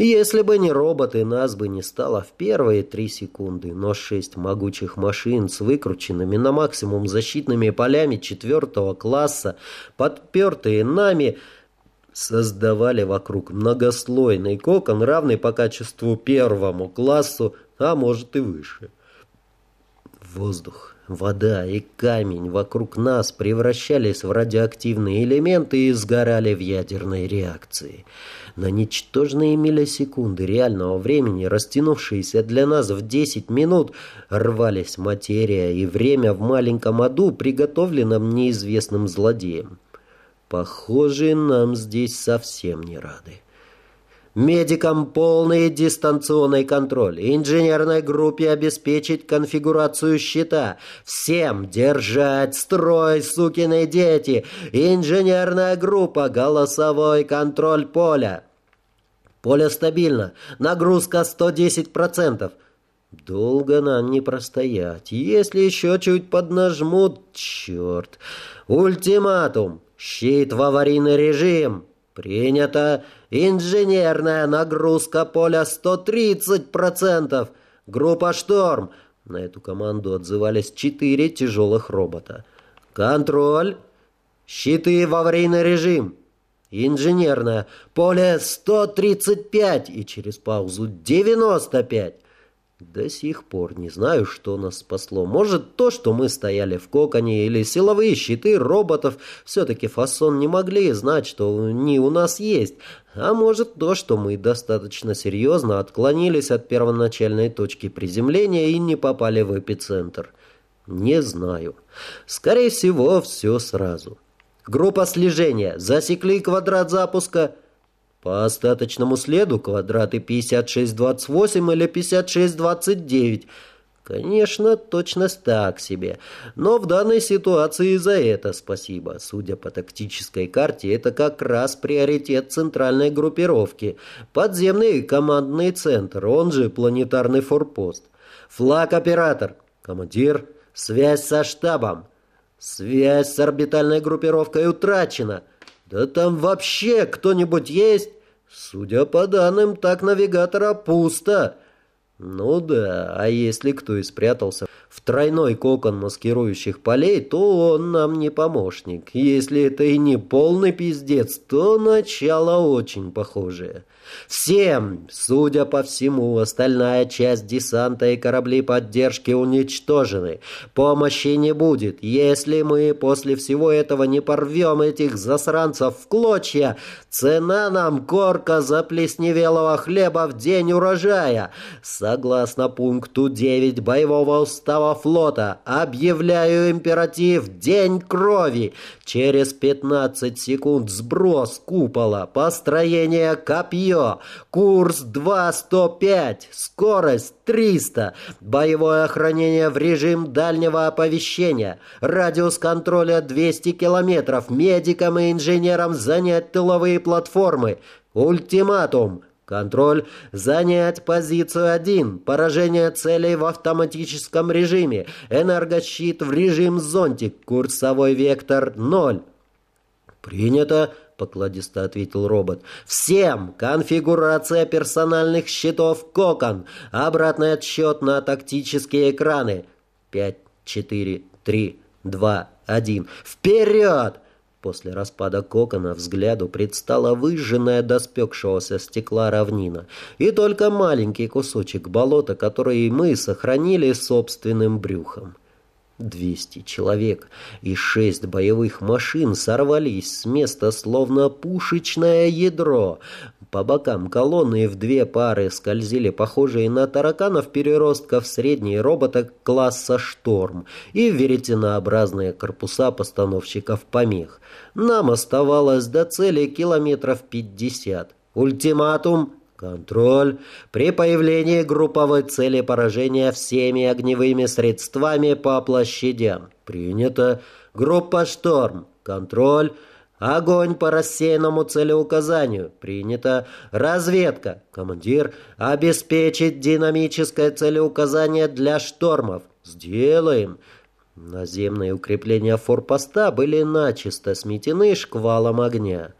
Если бы не роботы, нас бы не стало в первые три секунды, но шесть могучих машин с выкрученными на максимум защитными полями четвертого класса, подпертые нами, создавали вокруг многослойный кокон, равный по качеству первому классу, а может и выше. Воздух Вода и камень вокруг нас превращались в радиоактивные элементы и сгорали в ядерной реакции. На ничтожные миллисекунды реального времени, растянувшиеся для нас в 10 минут, рвались материя и время в маленьком аду, приготовленном неизвестным злодеем. Похоже, нам здесь совсем не рады. Медикам полный дистанционный контроль. Инженерной группе обеспечить конфигурацию щита. Всем держать строй, сукины дети. Инженерная группа, голосовой контроль поля. Поле стабильно. Нагрузка 110%. Долго нам не простоять. Если еще чуть поднажмут, черт. Ультиматум. Щит в аварийный режим. Принято. Инженерная нагрузка поля 130%. Группа «Шторм». На эту команду отзывались четыре тяжелых робота. Контроль. Щиты в аварийный режим. Инженерная. Поле 135 и через паузу 95. До сих пор не знаю, что нас спасло. Может, то, что мы стояли в коконе, или силовые щиты роботов. Все-таки фасон не могли знать, что они у нас есть. А может, то, что мы достаточно серьезно отклонились от первоначальной точки приземления и не попали в эпицентр. Не знаю. Скорее всего, все сразу. Группа слежения. Засекли квадрат запуска. По остаточному следу квадраты 5628 или 5629. Конечно, точность так себе. Но в данной ситуации за это спасибо. Судя по тактической карте, это как раз приоритет центральной группировки. Подземный командный центр, он же планетарный форпост. Флаг-оператор. Командир. Связь со штабом. Связь с орбитальной группировкой утрачена. Да там вообще кто-нибудь есть? Судя по данным, так навигатора пусто. Ну да, а если кто и спрятался тройной кокон маскирующих полей, то он нам не помощник. Если это и не полный пиздец, то начало очень похожее. Всем, судя по всему, остальная часть десанта и корабли поддержки уничтожены. Помощи не будет. Если мы после всего этого не порвем этих засранцев в клочья, цена нам корка заплесневелого хлеба в день урожая. Согласно пункту 9 боевого устава флота, объявляю императив «День крови». Через 15 секунд сброс купола, построение копье. Курс 2.105, скорость 300, боевое охранение в режим дальнего оповещения, радиус контроля 200 километров, медикам и инженерам занять тыловые платформы, ультиматум. Контроль. Занять позицию 1. Поражение целей в автоматическом режиме. Энергощит в режим зонтик. Курсовой вектор 0. Принято покладисто ответил робот. «Всем! Конфигурация персональных щитов «Кокон». Обратный отсчет на тактические экраны. Пять, четыре, три, два, один. Вперед!» После распада кокона взгляду предстала выжженная до спекшегося стекла равнина и только маленький кусочек болота, который мы сохранили собственным брюхом. Двести человек и шесть боевых машин сорвались с места, словно пушечное ядро. По бокам колонны в две пары скользили похожие на тараканов переростков средние робота класса «Шторм» и веретенообразные корпуса постановщиков помех. Нам оставалось до цели километров пятьдесят. Ультиматум Контроль. При появлении групповой цели поражения всеми огневыми средствами по площадям. Принято. Группа «Шторм». Контроль. Огонь по рассеянному целеуказанию. Принято. Разведка. Командир. Обеспечить динамическое целеуказание для штормов. Сделаем. Наземные укрепления форпоста были начисто сметены шквалом огня.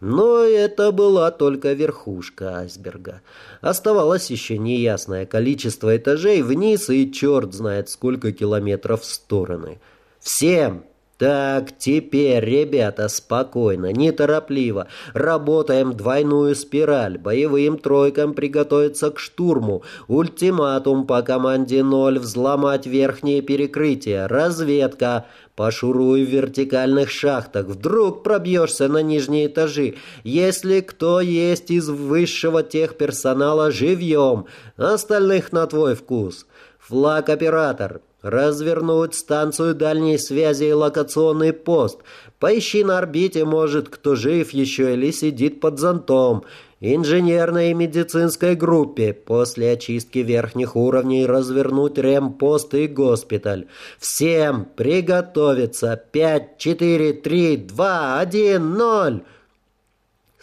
Но это была только верхушка айсберга. Оставалось еще неясное количество этажей вниз и черт знает сколько километров в стороны. «Всем! Так, теперь, ребята, спокойно, неторопливо. Работаем двойную спираль. Боевым тройкам приготовиться к штурму. Ультиматум по команде 0. Взломать верхние перекрытия. Разведка. Пошуруй в вертикальных шахтах. Вдруг пробьешься на нижние этажи. Если кто есть из высшего техперсонала, живьем. Остальных на твой вкус. Флаг-оператор. Развернуть станцию дальней связи и локационный пост. Поищи на орбите, может, кто жив еще или сидит под зонтом. Инженерной и медицинской группе. После очистки верхних уровней развернуть ремпост и госпиталь. Всем приготовиться. Пять, четыре, три, два, один, ноль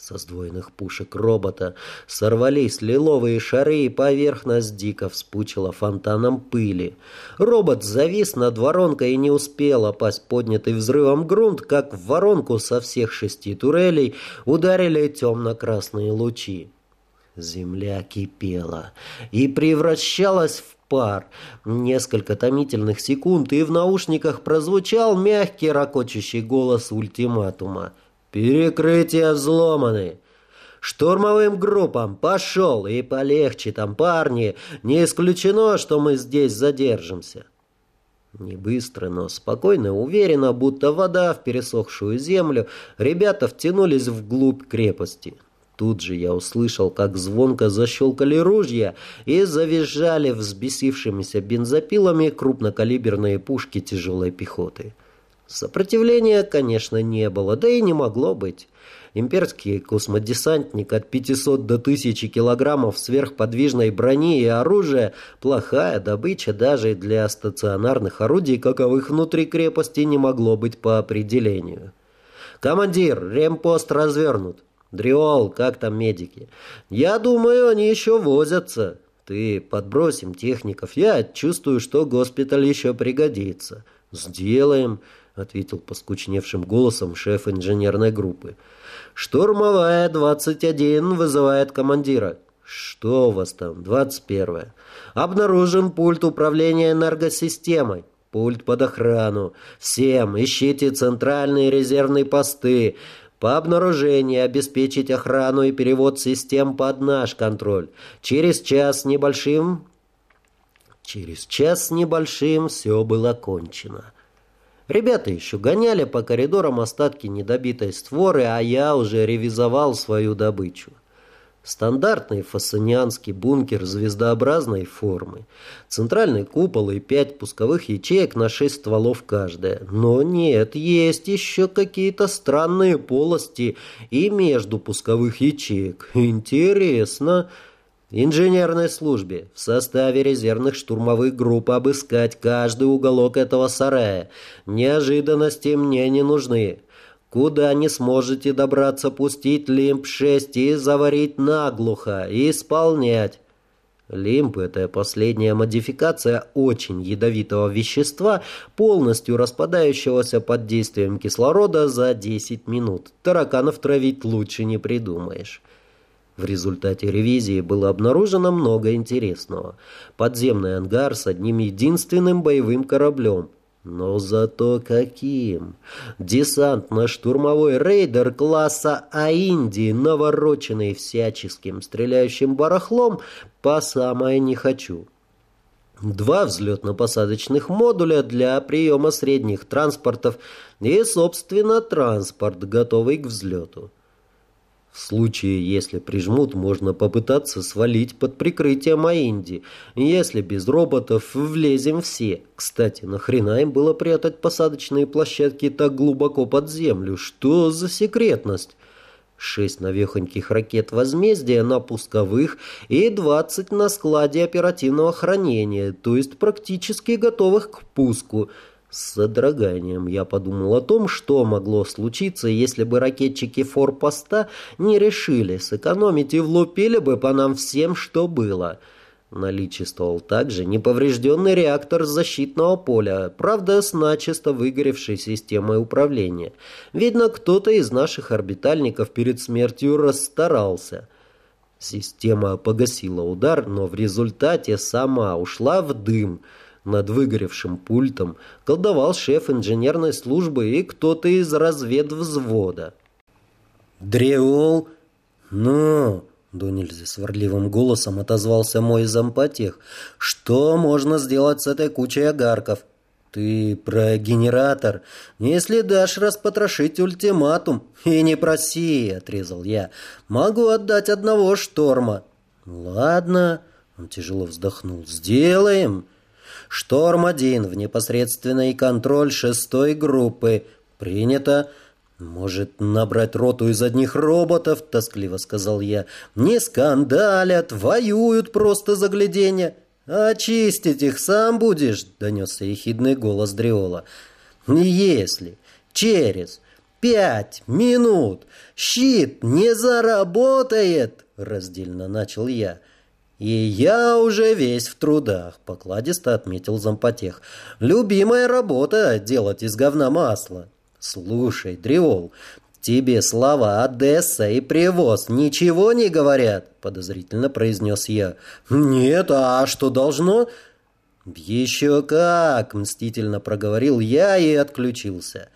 со сдвоенных пушек робота сорвались лиловые шары, и поверхность дико вспучила фонтаном пыли. Робот завис над воронкой и не успел опасть поднятый взрывом грунт, как в воронку со всех шести турелей ударили темно-красные лучи. Земля кипела и превращалась в пар. Несколько томительных секунд, и в наушниках прозвучал мягкий ракочущий голос ультиматума — Перекрытия взломаны. Штурмовым группам пошел и полегче там, парни. Не исключено, что мы здесь задержимся. Не быстро, но спокойно, уверенно, будто вода в пересохшую землю, ребята втянулись вглубь крепости. Тут же я услышал, как звонко защелкали ружья и завизжали взбесившимися бензопилами крупнокалиберные пушки тяжелой пехоты. Сопротивления, конечно, не было, да и не могло быть. Имперский космодесантник от 500 до 1000 килограммов сверхподвижной брони и оружия – плохая добыча даже для стационарных орудий, каковых внутри крепости не могло быть по определению. «Командир, ремпост развернут. Дриол, как там медики? Я думаю, они еще возятся. Ты подбросим техников. Я чувствую, что госпиталь еще пригодится. Сделаем» ответил поскучневшим голосом шеф инженерной группы. «Штурмовая 21 вызывает командира». «Что у вас там, 21 «Обнаружен пульт управления энергосистемой». «Пульт под охрану. Всем ищите центральные резервные посты. По обнаружению обеспечить охрану и перевод систем под наш контроль. Через час небольшим...» Через час небольшим все было кончено. Ребята еще гоняли по коридорам остатки недобитой створы, а я уже ревизовал свою добычу. Стандартный фасонианский бункер звездообразной формы. Центральный купол и пять пусковых ячеек на шесть стволов каждая. Но нет, есть еще какие-то странные полости и между пусковых ячеек. Интересно. Инженерной службе в составе резервных штурмовых групп обыскать каждый уголок этого сарая. Неожиданности мне не нужны. Куда не сможете добраться, пустить лимп-6 и заварить наглухо, и исполнять. Лимп – это последняя модификация очень ядовитого вещества, полностью распадающегося под действием кислорода за 10 минут. Тараканов травить лучше не придумаешь. В результате ревизии было обнаружено много интересного. Подземный ангар с одним единственным боевым кораблем. Но зато каким! Десантно-штурмовой рейдер класса Аинди, навороченный всяческим стреляющим барахлом, по самое не хочу. Два взлетно-посадочных модуля для приема средних транспортов и, собственно, транспорт, готовый к взлету. В случае, если прижмут, можно попытаться свалить под прикрытием Аинди. Если без роботов, влезем все. Кстати, нахрена им было прятать посадочные площадки так глубоко под землю? Что за секретность? Шесть навехоньких ракет возмездия на пусковых и двадцать на складе оперативного хранения, то есть практически готовых к пуску. С содроганием я подумал о том, что могло случиться, если бы ракетчики форпоста не решили сэкономить и влупили бы по нам всем, что было. Наличествовал также неповрежденный реактор защитного поля, правда, с начисто выгоревшей системой управления. Видно, кто-то из наших орбитальников перед смертью расстарался. Система погасила удар, но в результате сама ушла в дым – над выгоревшим пультом колдовал шеф инженерной службы и кто-то из разведвзвода. «Дреул? Ну?» — до сварливым голосом отозвался мой зампотех. «Что можно сделать с этой кучей огарков?» «Ты про генератор? Если дашь распотрошить ультиматум, и не проси!» — отрезал я. «Могу отдать одного шторма». «Ладно», — он тяжело вздохнул, — «сделаем». Шторм-1 в непосредственный контроль шестой группы. Принято. «Может, набрать роту из одних роботов?» — тоскливо сказал я. «Не скандалят, воюют просто загляденье. Очистить их сам будешь?» — донесся ехидный голос Дриола. «Если через пять минут щит не заработает!» — раздельно начал я. «И я уже весь в трудах», — покладисто отметил зампотех. «Любимая работа — делать из говна масло». «Слушай, Дриол, тебе слова Одесса и привоз ничего не говорят?» — подозрительно произнес я. «Нет, а что должно?» «Еще как!» — мстительно проговорил я и отключился.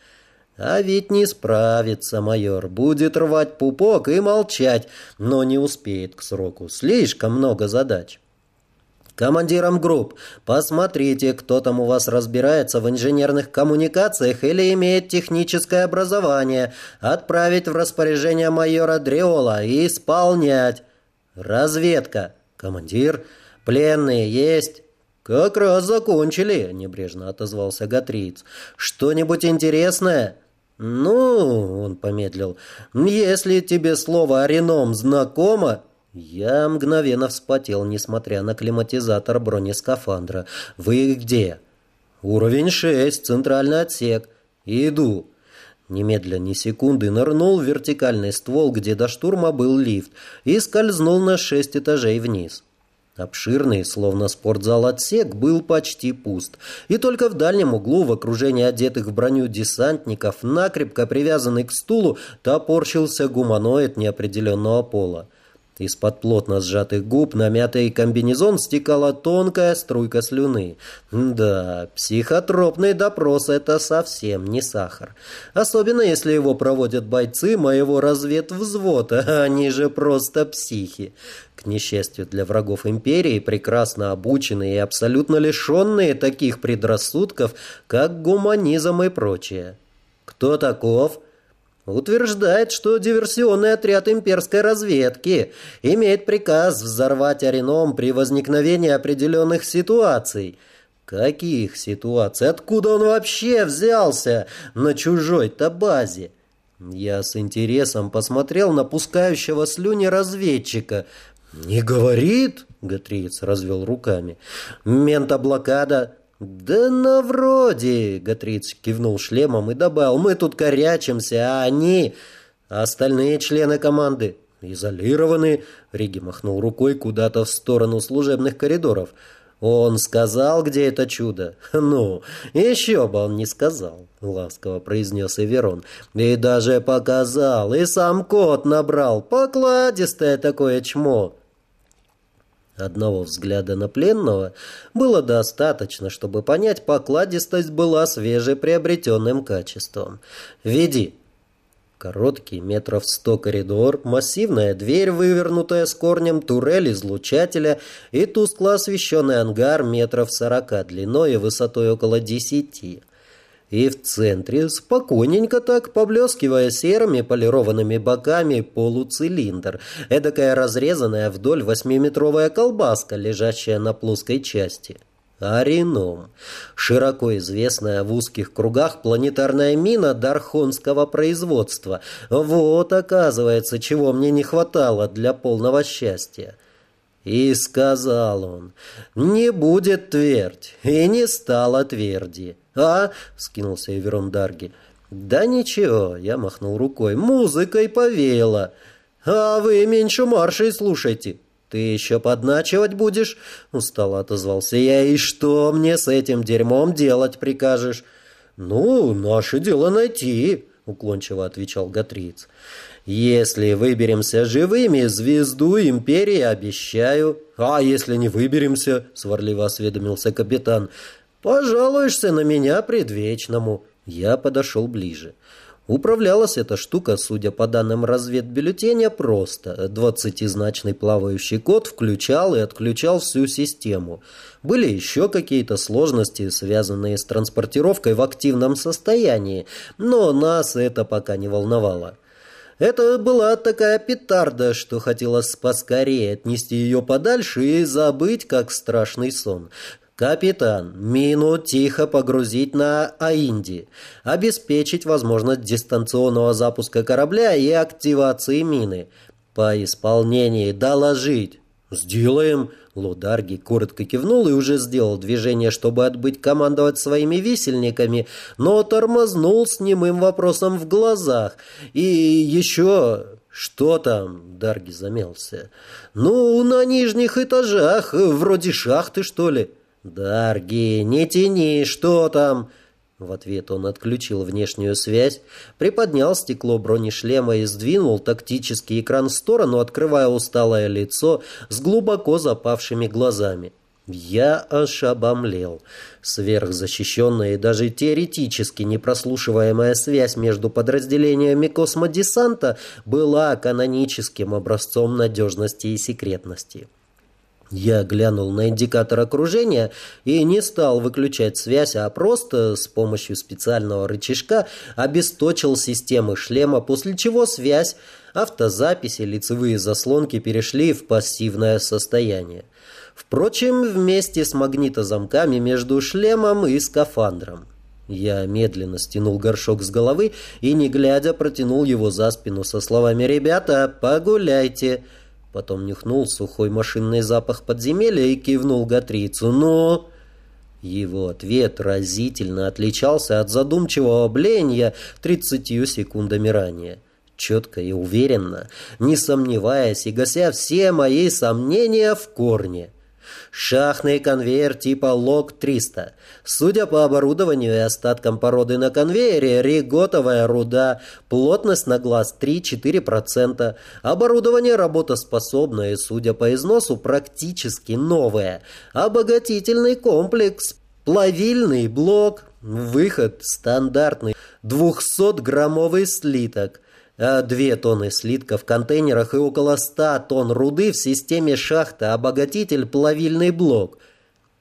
А ведь не справится майор, будет рвать пупок и молчать, но не успеет к сроку. Слишком много задач. Командирам групп, посмотрите, кто там у вас разбирается в инженерных коммуникациях или имеет техническое образование. Отправить в распоряжение майора Дреола и исполнять. Разведка. Командир. Пленные есть. «Как раз закончили», — небрежно отозвался Гатриц. «Что-нибудь интересное?» «Ну», — он помедлил, — «если тебе слово «ареном» знакомо...» Я мгновенно вспотел, несмотря на климатизатор бронескафандра. «Вы где?» «Уровень шесть, центральный отсек. Иду». Немедля ни секунды нырнул в вертикальный ствол, где до штурма был лифт, и скользнул на шесть этажей вниз. Обширный, словно спортзал отсек, был почти пуст. И только в дальнем углу, в окружении одетых в броню десантников, накрепко привязанный к стулу, топорщился гуманоид неопределенного пола. Из-под плотно сжатых губ на мятый комбинезон стекала тонкая струйка слюны. Да, психотропный допрос – это совсем не сахар. Особенно, если его проводят бойцы моего разведвзвода, <laughs> они же просто психи. К несчастью для врагов империи, прекрасно обученные и абсолютно лишенные таких предрассудков, как гуманизм и прочее. Кто таков? Утверждает, что диверсионный отряд имперской разведки имеет приказ взорвать Ореном при возникновении определенных ситуаций. Каких ситуаций? Откуда он вообще взялся на чужой-то базе? Я с интересом посмотрел на пускающего слюни разведчика. «Не говорит?» — Гатриец развел руками. «Мента-блокада «Да на вроде!» — Гатриц кивнул шлемом и добавил. «Мы тут корячимся, а они...» «Остальные члены команды изолированы...» Риги махнул рукой куда-то в сторону служебных коридоров. «Он сказал, где это чудо?» <laughs> «Ну, еще бы он не сказал», — ласково произнес Эверон. «И даже показал, и сам кот набрал. Покладистое такое чмо». Одного взгляда на пленного было достаточно, чтобы понять, покладистость была свежеприобретенным качеством. «Веди!» Короткий, метров сто коридор, массивная дверь, вывернутая с корнем, турель излучателя и тускло освещенный ангар метров сорока длиной и высотой около десяти. И в центре, спокойненько так, поблескивая серыми полированными боками, полуцилиндр, эдакая разрезанная вдоль восьмиметровая колбаска, лежащая на плоской части. Арином. Широко известная в узких кругах планетарная мина дархонского производства. Вот, оказывается, чего мне не хватало для полного счастья. И сказал он, не будет твердь, и не стало тверди. «А?» — скинулся Эверон Дарги. «Да ничего», — я махнул рукой, — «музыкой повеяло». «А вы меньше маршей слушайте». «Ты еще подначивать будешь?» — устало отозвался я. «И что мне с этим дерьмом делать прикажешь?» «Ну, наше дело найти», — уклончиво отвечал Гатриц. «Если выберемся живыми, звезду империи обещаю». «А если не выберемся?» — сварливо осведомился капитан. «Пожалуешься на меня предвечному». Я подошел ближе. Управлялась эта штука, судя по данным разведбюллетеня, просто. Двадцатизначный плавающий код включал и отключал всю систему. Были еще какие-то сложности, связанные с транспортировкой в активном состоянии, но нас это пока не волновало. Это была такая петарда, что хотелось поскорее отнести ее подальше и забыть, как страшный сон. «Капитан, мину тихо погрузить на Аинди. Обеспечить возможность дистанционного запуска корабля и активации мины. По исполнении доложить». «Сделаем». Лударги коротко кивнул и уже сделал движение, чтобы отбыть командовать своими висельниками, но тормознул с немым вопросом в глазах. «И еще...» «Что там?» — Дарги замялся. «Ну, на нижних этажах, вроде шахты, что ли». «Дарги, не тяни, что там?» В ответ он отключил внешнюю связь, приподнял стекло бронешлема и сдвинул тактический экран в сторону, открывая усталое лицо с глубоко запавшими глазами. Я аж обомлел. Сверхзащищенная и даже теоретически непрослушиваемая связь между подразделениями космодесанта была каноническим образцом надежности и секретности. Я глянул на индикатор окружения и не стал выключать связь, а просто с помощью специального рычажка обесточил системы шлема, после чего связь, автозаписи, лицевые заслонки перешли в пассивное состояние. Впрочем, вместе с магнитозамками между шлемом и скафандром. Я медленно стянул горшок с головы и, не глядя, протянул его за спину со словами «Ребята, погуляйте!» Потом нюхнул сухой машинный запах подземелья и кивнул Гатрицу. «Но...» Его ответ разительно отличался от задумчивого бления тридцатью секундами ранее. Четко и уверенно, не сомневаясь и гася все мои сомнения в корне – Шахный конвейер типа ЛОК-300. Судя по оборудованию и остаткам породы на конвейере, риготовая руда, плотность на глаз 3-4%. Оборудование работоспособное, судя по износу, практически новое. Обогатительный комплекс, плавильный блок, выход стандартный, 200-граммовый слиток – а две тонны слитка в контейнерах и около ста тонн руды в системе шахты, обогатитель плавильный блок.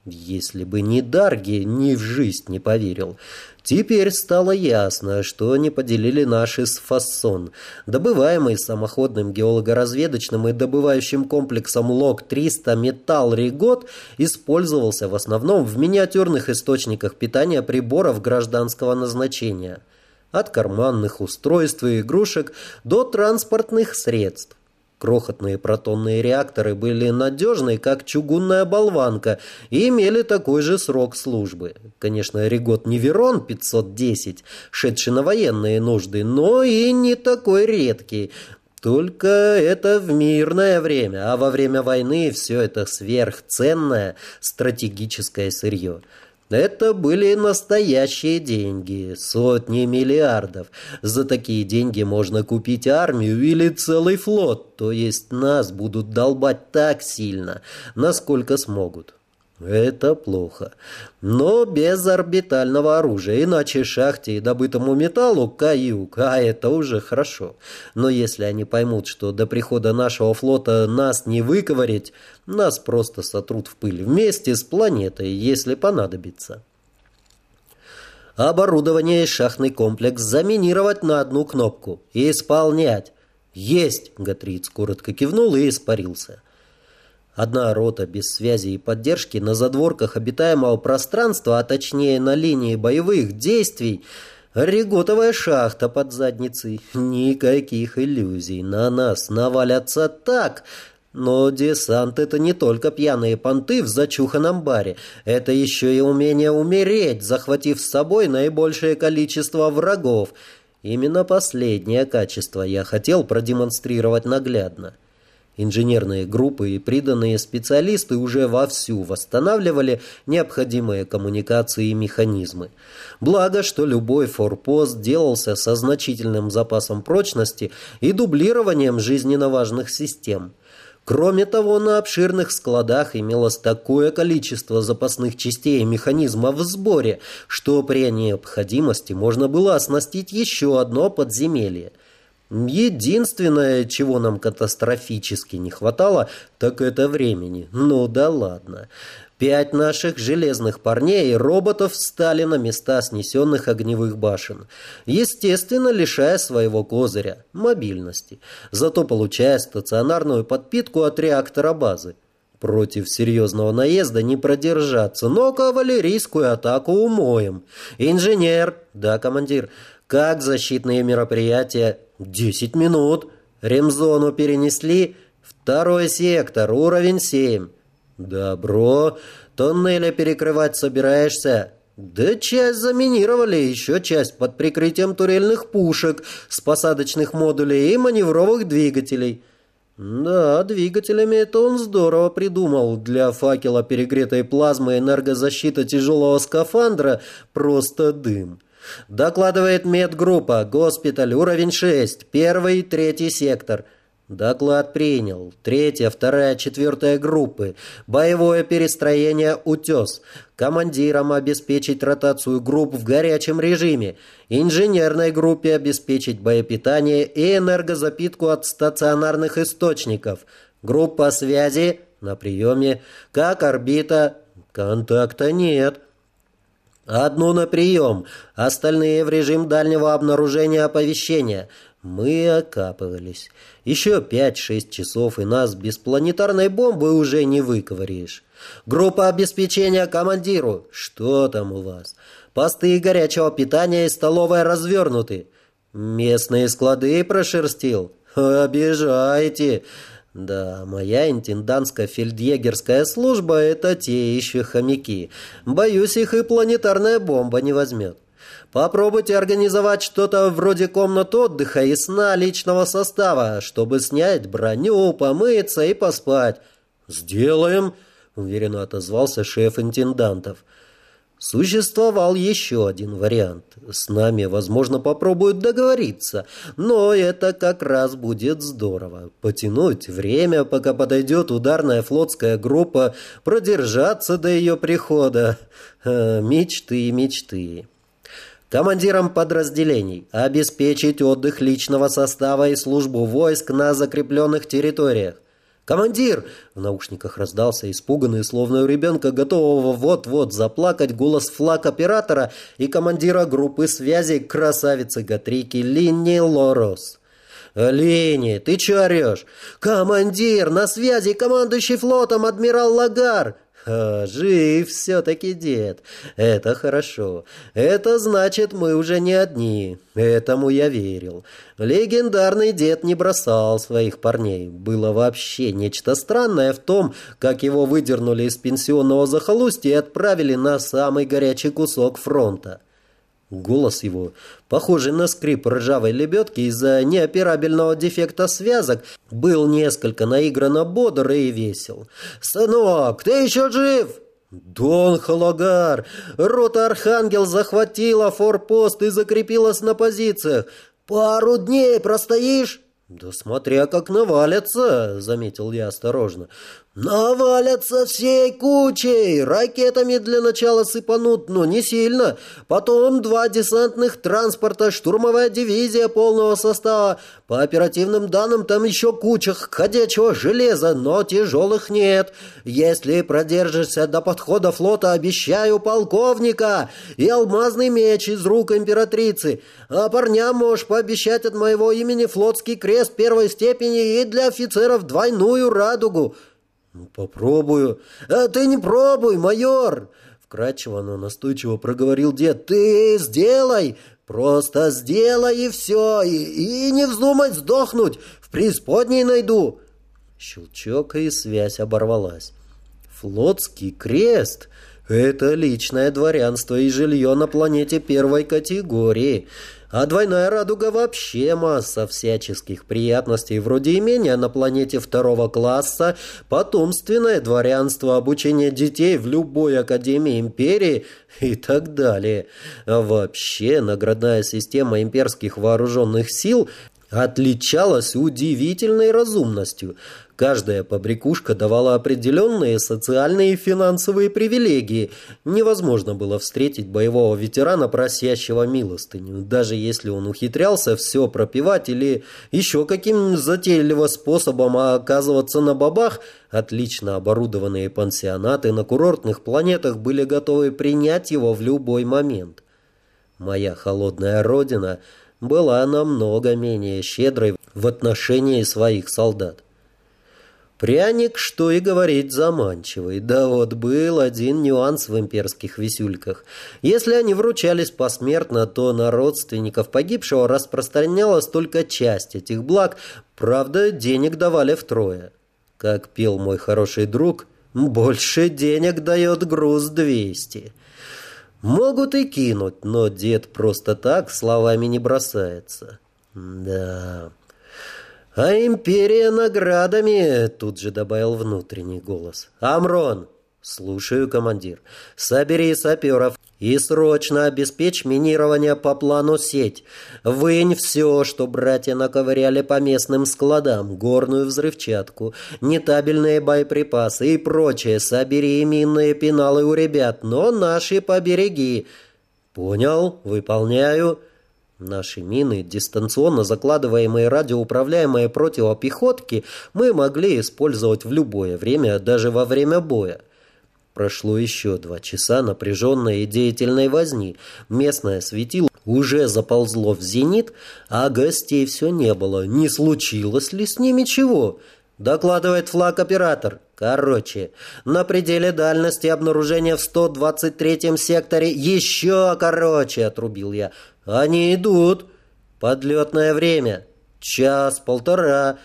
Если бы не Дарги, ни в жизнь не поверил. Теперь стало ясно, что они поделили наши с фассон. Добываемый самоходным геологоразведочным и добывающим комплексом ЛОК-300 металл Ригот использовался в основном в миниатюрных источниках питания приборов гражданского назначения – от карманных устройств и игрушек до транспортных средств. Крохотные протонные реакторы были надежны, как чугунная болванка, и имели такой же срок службы. Конечно, Ригот не Верон 510, шедший на военные нужды, но и не такой редкий. Только это в мирное время, а во время войны все это сверхценное стратегическое сырье. Это были настоящие деньги, сотни миллиардов. За такие деньги можно купить армию или целый флот, то есть нас будут долбать так сильно, насколько смогут. Это плохо. Но без орбитального оружия, иначе шахте и добытому металлу каюк, а это уже хорошо. Но если они поймут, что до прихода нашего флота нас не выковырять, нас просто сотрут в пыль вместе с планетой, если понадобится. Оборудование и шахтный комплекс заминировать на одну кнопку. Исполнять. Есть, Гатриц коротко кивнул и испарился. Одна рота без связи и поддержки на задворках обитаемого пространства, а точнее на линии боевых действий, Реготовая шахта под задницей. Никаких иллюзий. На нас навалятся так, Но десант — это не только пьяные понты в зачуханном баре. Это еще и умение умереть, захватив с собой наибольшее количество врагов. Именно последнее качество я хотел продемонстрировать наглядно. Инженерные группы и приданные специалисты уже вовсю восстанавливали необходимые коммуникации и механизмы. Благо, что любой форпост делался со значительным запасом прочности и дублированием жизненно важных систем. Кроме того, на обширных складах имелось такое количество запасных частей и механизмов в сборе, что при необходимости можно было оснастить еще одно подземелье. Единственное, чего нам катастрофически не хватало, так это времени. Ну да ладно. Пять наших железных парней и роботов встали на места снесенных огневых башен, естественно, лишая своего козыря – мобильности, зато получая стационарную подпитку от реактора базы. Против серьезного наезда не продержаться, но кавалерийскую атаку умоем. Инженер, да, командир, как защитные мероприятия? Десять минут. Ремзону перенесли. Второй сектор, уровень семь. «Добро. Тоннеля перекрывать собираешься?» «Да часть заминировали, еще часть под прикрытием турельных пушек, с посадочных модулей и маневровых двигателей». «Да, двигателями это он здорово придумал. Для факела перегретой плазмы энергозащита тяжелого скафандра просто дым». Докладывает медгруппа, госпиталь, уровень 6, первый и третий сектор – Доклад принял. Третья, вторая, четвертая группы. Боевое перестроение «Утес». Командирам обеспечить ротацию групп в горячем режиме. Инженерной группе обеспечить боепитание и энергозапитку от стационарных источников. Группа связи на приеме. Как орбита? Контакта нет. Одну на прием. Остальные в режим дальнего обнаружения оповещения. Мы окапывались. Еще пять-шесть часов, и нас без планетарной бомбы уже не выковыришь. Группа обеспечения командиру. Что там у вас? Посты горячего питания и столовая развернуты. Местные склады прошерстил. Обижаете. Да, моя интендантско-фельдъегерская служба — это те еще хомяки. Боюсь, их и планетарная бомба не возьмет. Попробуйте организовать что-то вроде комнат отдыха и сна личного состава, чтобы снять броню, помыться и поспать. «Сделаем», — уверенно отозвался шеф интендантов. Существовал еще один вариант. С нами, возможно, попробуют договориться, но это как раз будет здорово. Потянуть время, пока подойдет ударная флотская группа, продержаться до ее прихода. Э, мечты и мечты. Командирам подразделений обеспечить отдых личного состава и службу войск на закрепленных территориях. «Командир!» — в наушниках раздался испуганный, словно у ребенка, готового вот-вот заплакать, голос флаг оператора и командира группы связи красавицы Гатрики Линни Лорос. «Линни, ты чё орёшь?» «Командир, на связи командующий флотом адмирал Лагар!» Ха, жив все-таки дед. Это хорошо. Это значит, мы уже не одни. Этому я верил. Легендарный дед не бросал своих парней. Было вообще нечто странное в том, как его выдернули из пенсионного захолустья и отправили на самый горячий кусок фронта. Голос его, похожий на скрип ржавой лебедки из-за неоперабельного дефекта связок, был несколько наигранно бодр и весел. «Сынок, ты еще жив?» «Дон Халагар! Рота Архангел захватила форпост и закрепилась на позициях. Пару дней простоишь?» «Да смотря как навалятся», — заметил я осторожно. «Навалятся всей кучей! Ракетами для начала сыпанут, но не сильно. Потом два десантных транспорта, штурмовая дивизия полного состава. По оперативным данным, там еще куча ходячего железа, но тяжелых нет. Если продержишься до подхода флота, обещаю полковника и алмазный меч из рук императрицы. А парням можешь пообещать от моего имени флотский крест первой степени и для офицеров двойную радугу». «Ну, попробую». «А ты не пробуй, майор!» Вкратчиво, но настойчиво проговорил дед. «Ты сделай! Просто сделай и все! И, и не вздумай сдохнуть! В преисподней найду!» Щелчок, и связь оборвалась. Флотский крест — это личное дворянство и жилье на планете первой категории — а двойная радуга вообще масса всяческих приятностей, вроде имения на планете второго класса, потомственное дворянство, обучение детей в любой академии империи и так далее. А вообще наградная система имперских вооруженных сил отличалась удивительной разумностью. Каждая побрякушка давала определенные социальные и финансовые привилегии. Невозможно было встретить боевого ветерана, просящего милостыню, даже если он ухитрялся все пропивать или еще каким затейливым способом оказываться на бабах, отлично оборудованные пансионаты на курортных планетах были готовы принять его в любой момент. Моя холодная родина была намного менее щедрой в отношении своих солдат. Пряник, что и говорить, заманчивый. Да вот был один нюанс в имперских висюльках. Если они вручались посмертно, то на родственников погибшего распространялась только часть этих благ, правда, денег давали втрое. Как пел мой хороший друг, больше денег дает груз двести. Могут и кинуть, но дед просто так словами не бросается. Да... «А империя наградами!» — тут же добавил внутренний голос. «Амрон!» «Слушаю, командир. Собери саперов и срочно обеспечь минирование по плану сеть. Вынь все, что братья наковыряли по местным складам, горную взрывчатку, нетабельные боеприпасы и прочее. Собери минные пеналы у ребят, но наши побереги». «Понял, выполняю». Наши мины, дистанционно закладываемые радиоуправляемые противопехотки, мы могли использовать в любое время, даже во время боя. Прошло еще два часа напряженной и деятельной возни. Местное светило уже заползло в зенит, а гостей все не было. Не случилось ли с ними чего? Докладывает флаг-оператор. Короче, на пределе дальности обнаружения в 123-м секторе еще короче, отрубил я. Они идут. Подлетное время. Час-полтора.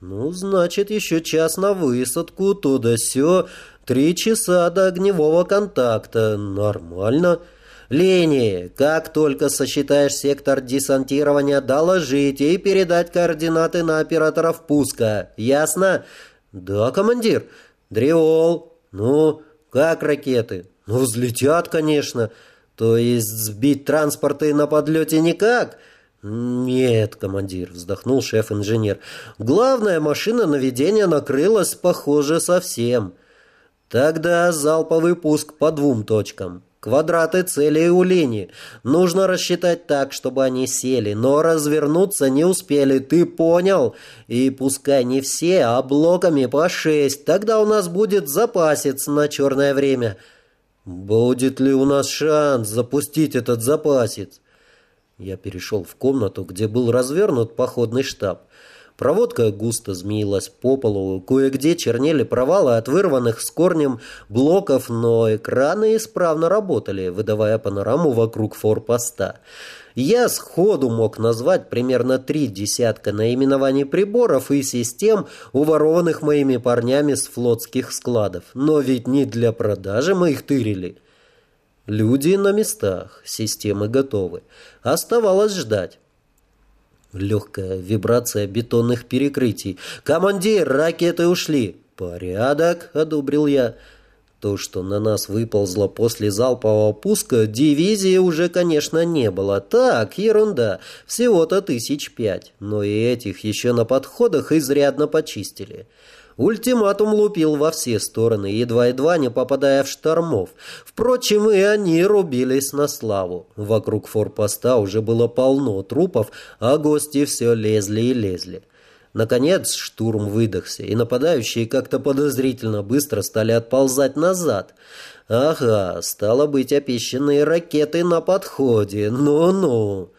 Ну, значит, еще час на высадку, то да сё. Три часа до огневого контакта. Нормально. Линии, как только сосчитаешь сектор десантирования, доложить и передать координаты на операторов пуска. Ясно? Да, командир. Дриол. Ну, как ракеты? Ну, взлетят, конечно. То есть сбить транспорты на подлете никак? Нет, командир, вздохнул шеф-инженер. Главная машина наведения накрылась, похоже, совсем. Тогда залповый пуск по двум точкам. Квадраты целей у линии. Нужно рассчитать так, чтобы они сели, но развернуться не успели, ты понял? И пускай не все, а блоками по шесть. Тогда у нас будет запасец на черное время. «Будет ли у нас шанс запустить этот запасец?» Я перешел в комнату, где был развернут походный штаб. Проводка густо змеилась по полу, кое-где чернели провалы от вырванных с корнем блоков, но экраны исправно работали, выдавая панораму вокруг форпоста. Я сходу мог назвать примерно три десятка наименований приборов и систем, уворованных моими парнями с флотских складов. Но ведь не для продажи мы их тырили. Люди на местах, системы готовы. Оставалось ждать. Легкая вибрация бетонных перекрытий. «Командир, ракеты ушли!» «Порядок», — одобрил я. То, что на нас выползло после залпового пуска, дивизии уже, конечно, не было. Так, ерунда, всего-то тысяч пять. Но и этих еще на подходах изрядно почистили. Ультиматум лупил во все стороны, едва-едва не попадая в штормов. Впрочем, и они рубились на славу. Вокруг форпоста уже было полно трупов, а гости все лезли и лезли. Наконец штурм выдохся, и нападающие как-то подозрительно быстро стали отползать назад. Ага, стало быть, опищенные ракеты на подходе. Ну-ну.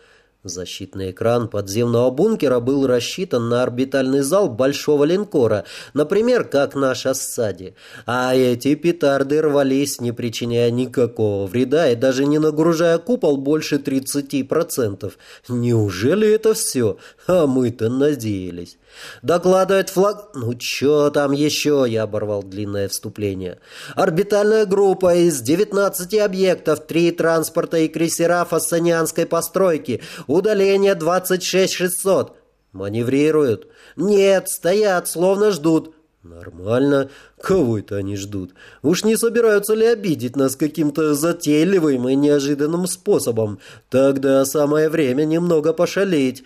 Защитный экран подземного бункера был рассчитан на орбитальный зал большого линкора, например, как наш Ассади. А эти петарды рвались, не причиняя никакого вреда и даже не нагружая купол больше 30%. Неужели это все? А мы-то надеялись. Докладывает флаг... Ну, что там еще? Я оборвал длинное вступление. Орбитальная группа из 19 объектов, три транспорта и крейсера фассанианской постройки. Удаление 26600. Маневрируют. Нет, стоят, словно ждут. Нормально. Кого это они ждут? Уж не собираются ли обидеть нас каким-то затейливым и неожиданным способом? Тогда самое время немного пошалить.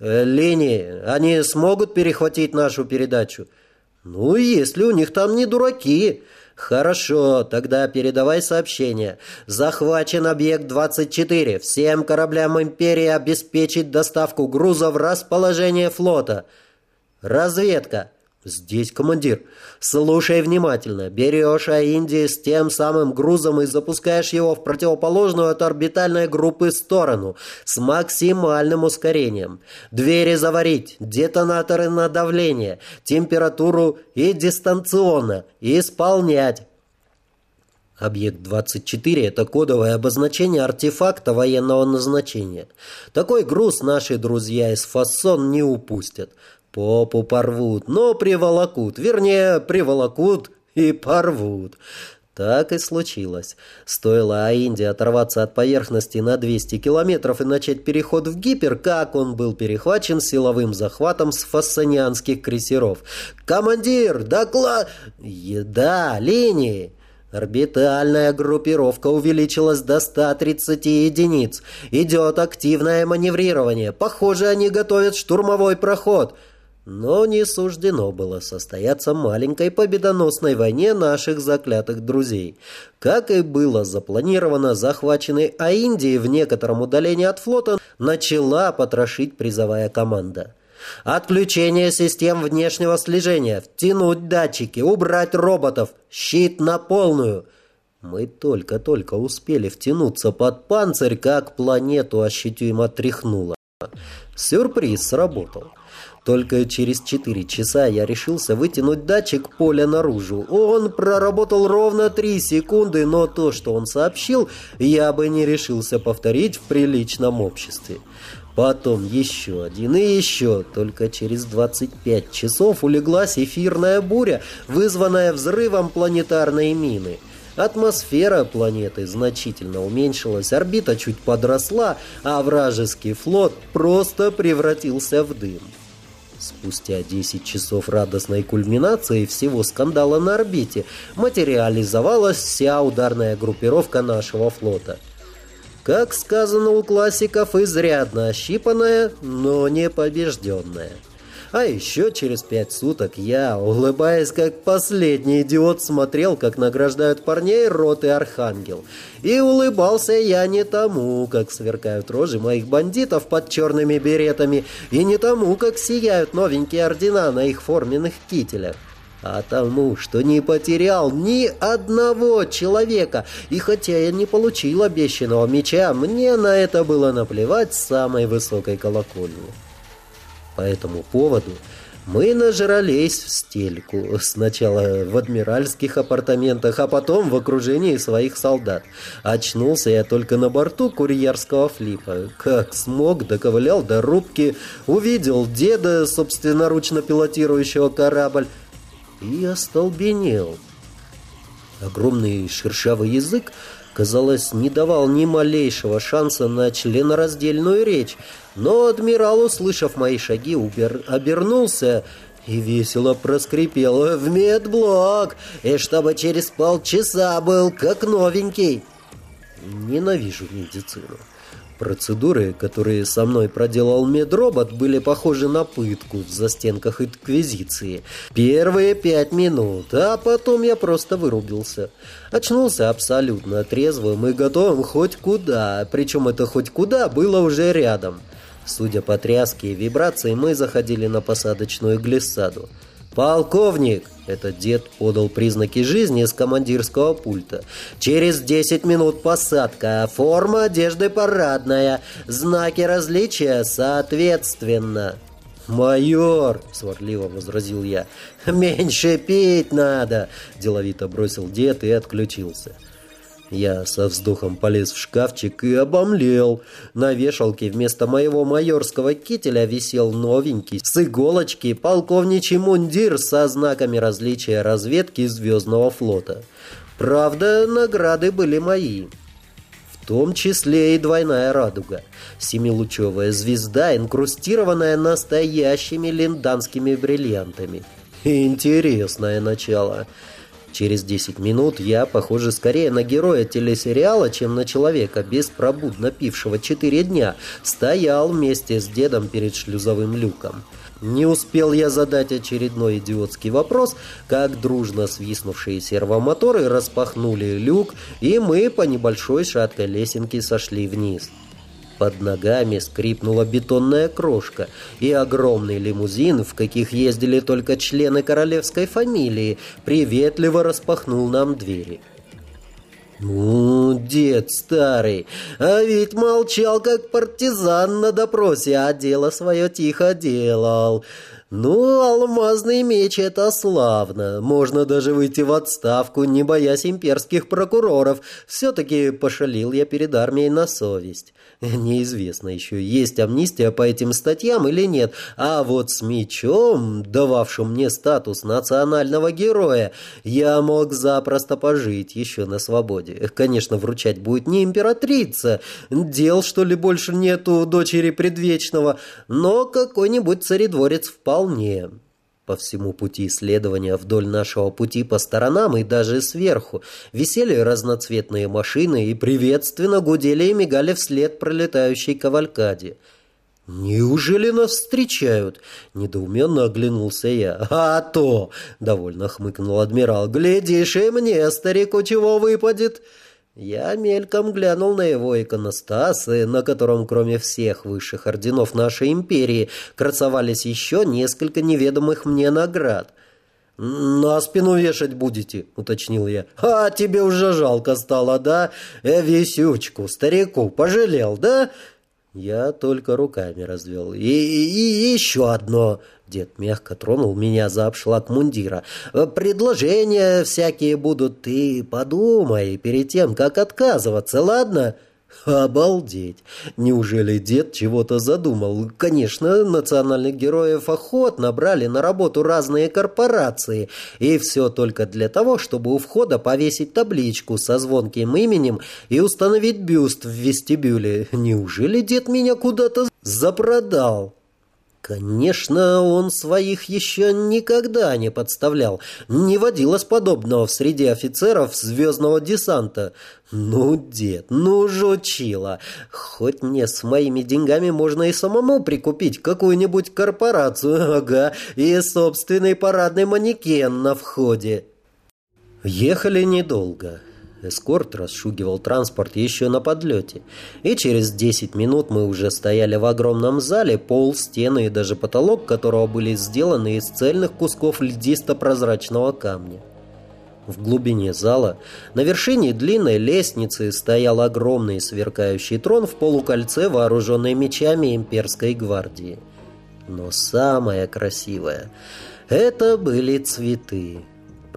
Э, Лени, они смогут перехватить нашу передачу? Ну, если у них там не дураки. Хорошо, тогда передавай сообщение. Захвачен объект 24. Всем кораблям Империи обеспечить доставку груза в расположение флота. Разведка. «Здесь, командир. Слушай внимательно. Берешь Аинди с тем самым грузом и запускаешь его в противоположную от орбитальной группы сторону с максимальным ускорением. Двери заварить, детонаторы на давление, температуру и дистанционно. Исполнять. Объект 24 – это кодовое обозначение артефакта военного назначения. Такой груз наши друзья из Фасон не упустят. Попу порвут, но приволокут. Вернее, приволокут и порвут. Так и случилось. Стоило Аинде оторваться от поверхности на 200 километров и начать переход в гипер, как он был перехвачен силовым захватом с фассанианских крейсеров. «Командир, доклад...» «Да, линии!» Орбитальная группировка увеличилась до 130 единиц. Идет активное маневрирование. Похоже, они готовят штурмовой проход. Но не суждено было состояться маленькой победоносной войне наших заклятых друзей. Как и было запланировано, захваченный Аиндии в некотором удалении от флота начала потрошить призовая команда. Отключение систем внешнего слежения, втянуть датчики, убрать роботов, щит на полную. Мы только-только успели втянуться под панцирь, как планету ощутимо тряхнуло. Сюрприз сработал. Только через 4 часа я решился вытянуть датчик поля наружу. Он проработал ровно 3 секунды, но то, что он сообщил, я бы не решился повторить в приличном обществе. Потом еще один и еще. Только через 25 часов улеглась эфирная буря, вызванная взрывом планетарной мины. Атмосфера планеты значительно уменьшилась, орбита чуть подросла, а вражеский флот просто превратился в дым. Спустя 10 часов радостной кульминации всего скандала на орбите материализовалась вся ударная группировка нашего флота. Как сказано у классиков, изрядно ощипанная, но не побежденная. А еще через пять суток я, улыбаясь как последний идиот, смотрел, как награждают парней роты Архангел. И улыбался я не тому, как сверкают рожи моих бандитов под черными беретами, и не тому, как сияют новенькие ордена на их форменных кителях а тому, что не потерял ни одного человека. И хотя я не получил обещанного меча, мне на это было наплевать с самой высокой колокольни. По этому поводу мы нажрались в стельку. Сначала в адмиральских апартаментах, а потом в окружении своих солдат. Очнулся я только на борту курьерского флипа. Как смог, доковылял до рубки, увидел деда, собственноручно пилотирующего корабль, и остолбенел. Огромный шершавый язык казалось, не давал ни малейшего шанса на членораздельную речь, но адмирал, услышав мои шаги, убер... обернулся и весело проскрипел «В медблок! И чтобы через полчаса был как новенький!» Ненавижу медицину. Процедуры, которые со мной проделал медробот, были похожи на пытку в застенках инквизиции. Первые пять минут, а потом я просто вырубился. Очнулся абсолютно трезвым и готовым хоть куда, причем это хоть куда было уже рядом. Судя по тряске и вибрации, мы заходили на посадочную глиссаду. «Полковник!» — этот дед подал признаки жизни с командирского пульта. «Через десять минут посадка. Форма одежды парадная. Знаки различия соответственно». «Майор!» — сварливо возразил я. «Меньше пить надо!» — деловито бросил дед и отключился. Я со вздохом полез в шкафчик и обомлел. На вешалке вместо моего майорского кителя висел новенький, с иголочки, полковничий мундир со знаками различия разведки Звездного флота. Правда, награды были мои. В том числе и двойная радуга. Семилучевая звезда, инкрустированная настоящими линданскими бриллиантами. Интересное начало. Через 10 минут я, похоже, скорее на героя телесериала, чем на человека, беспробудно пившего 4 дня, стоял вместе с дедом перед шлюзовым люком. Не успел я задать очередной идиотский вопрос, как дружно свистнувшие сервомоторы распахнули люк, и мы по небольшой шаткой лесенке сошли вниз. Под ногами скрипнула бетонная крошка, и огромный лимузин, в каких ездили только члены королевской фамилии, приветливо распахнул нам двери. «Ну, дед старый, а ведь молчал, как партизан на допросе, а дело свое тихо делал. Ну, алмазный меч — это славно. Можно даже выйти в отставку, не боясь имперских прокуроров. Все-таки пошалил я перед армией на совесть. Неизвестно еще, есть амнистия по этим статьям или нет. А вот с мечом, дававшим мне статус национального героя, я мог запросто пожить еще на свободе. Конечно, вручать будет не императрица. Дел, что ли, больше нету дочери предвечного. Но какой-нибудь царедворец вполне. По всему пути исследования вдоль нашего пути по сторонам и даже сверху висели разноцветные машины и приветственно гудели и мигали вслед пролетающей кавалькаде. «Неужели нас встречают?» — недоуменно оглянулся я. «А то!» — довольно хмыкнул адмирал. «Глядишь, и мне, старику, чего выпадет!» Я мельком глянул на его иконостас, на котором, кроме всех высших орденов нашей империи, красовались еще несколько неведомых мне наград. «На спину вешать будете», — уточнил я. «А тебе уже жалко стало, да? Э, висючку, старику, пожалел, да?» Я только руками развел. И, и, и еще одно. Дед мягко тронул меня за обшлаг мундира. Предложения всякие будут. Ты подумай перед тем, как отказываться, ладно? — Обалдеть! Неужели дед чего-то задумал? Конечно, национальных героев охотно брали на работу разные корпорации. И все только для того, чтобы у входа повесить табличку со звонким именем и установить бюст в вестибюле. Неужели дед меня куда-то запродал? Конечно, он своих еще никогда не подставлял. Не водилось подобного в среде офицеров звездного десанта. Ну, дед, ну, жучила. Хоть мне с моими деньгами можно и самому прикупить какую-нибудь корпорацию, ага, и собственный парадный манекен на входе. Ехали недолго. Эскорт расшугивал транспорт еще на подлете. И через 10 минут мы уже стояли в огромном зале, пол, стены и даже потолок которого были сделаны из цельных кусков льдисто-прозрачного камня. В глубине зала, на вершине длинной лестницы, стоял огромный сверкающий трон в полукольце, вооруженный мечами имперской гвардии. Но самое красивое — это были цветы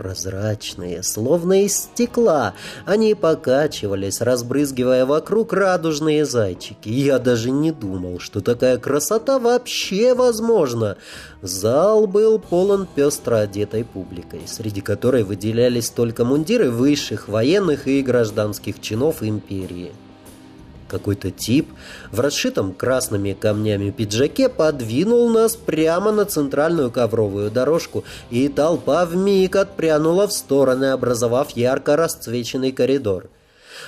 прозрачные, словно из стекла. Они покачивались, разбрызгивая вокруг радужные зайчики. Я даже не думал, что такая красота вообще возможна. Зал был полон пестро одетой публикой, среди которой выделялись только мундиры высших военных и гражданских чинов империи. Какой-то тип в расшитом красными камнями пиджаке подвинул нас прямо на центральную ковровую дорожку, и толпа вмиг отпрянула в стороны, образовав ярко расцвеченный коридор.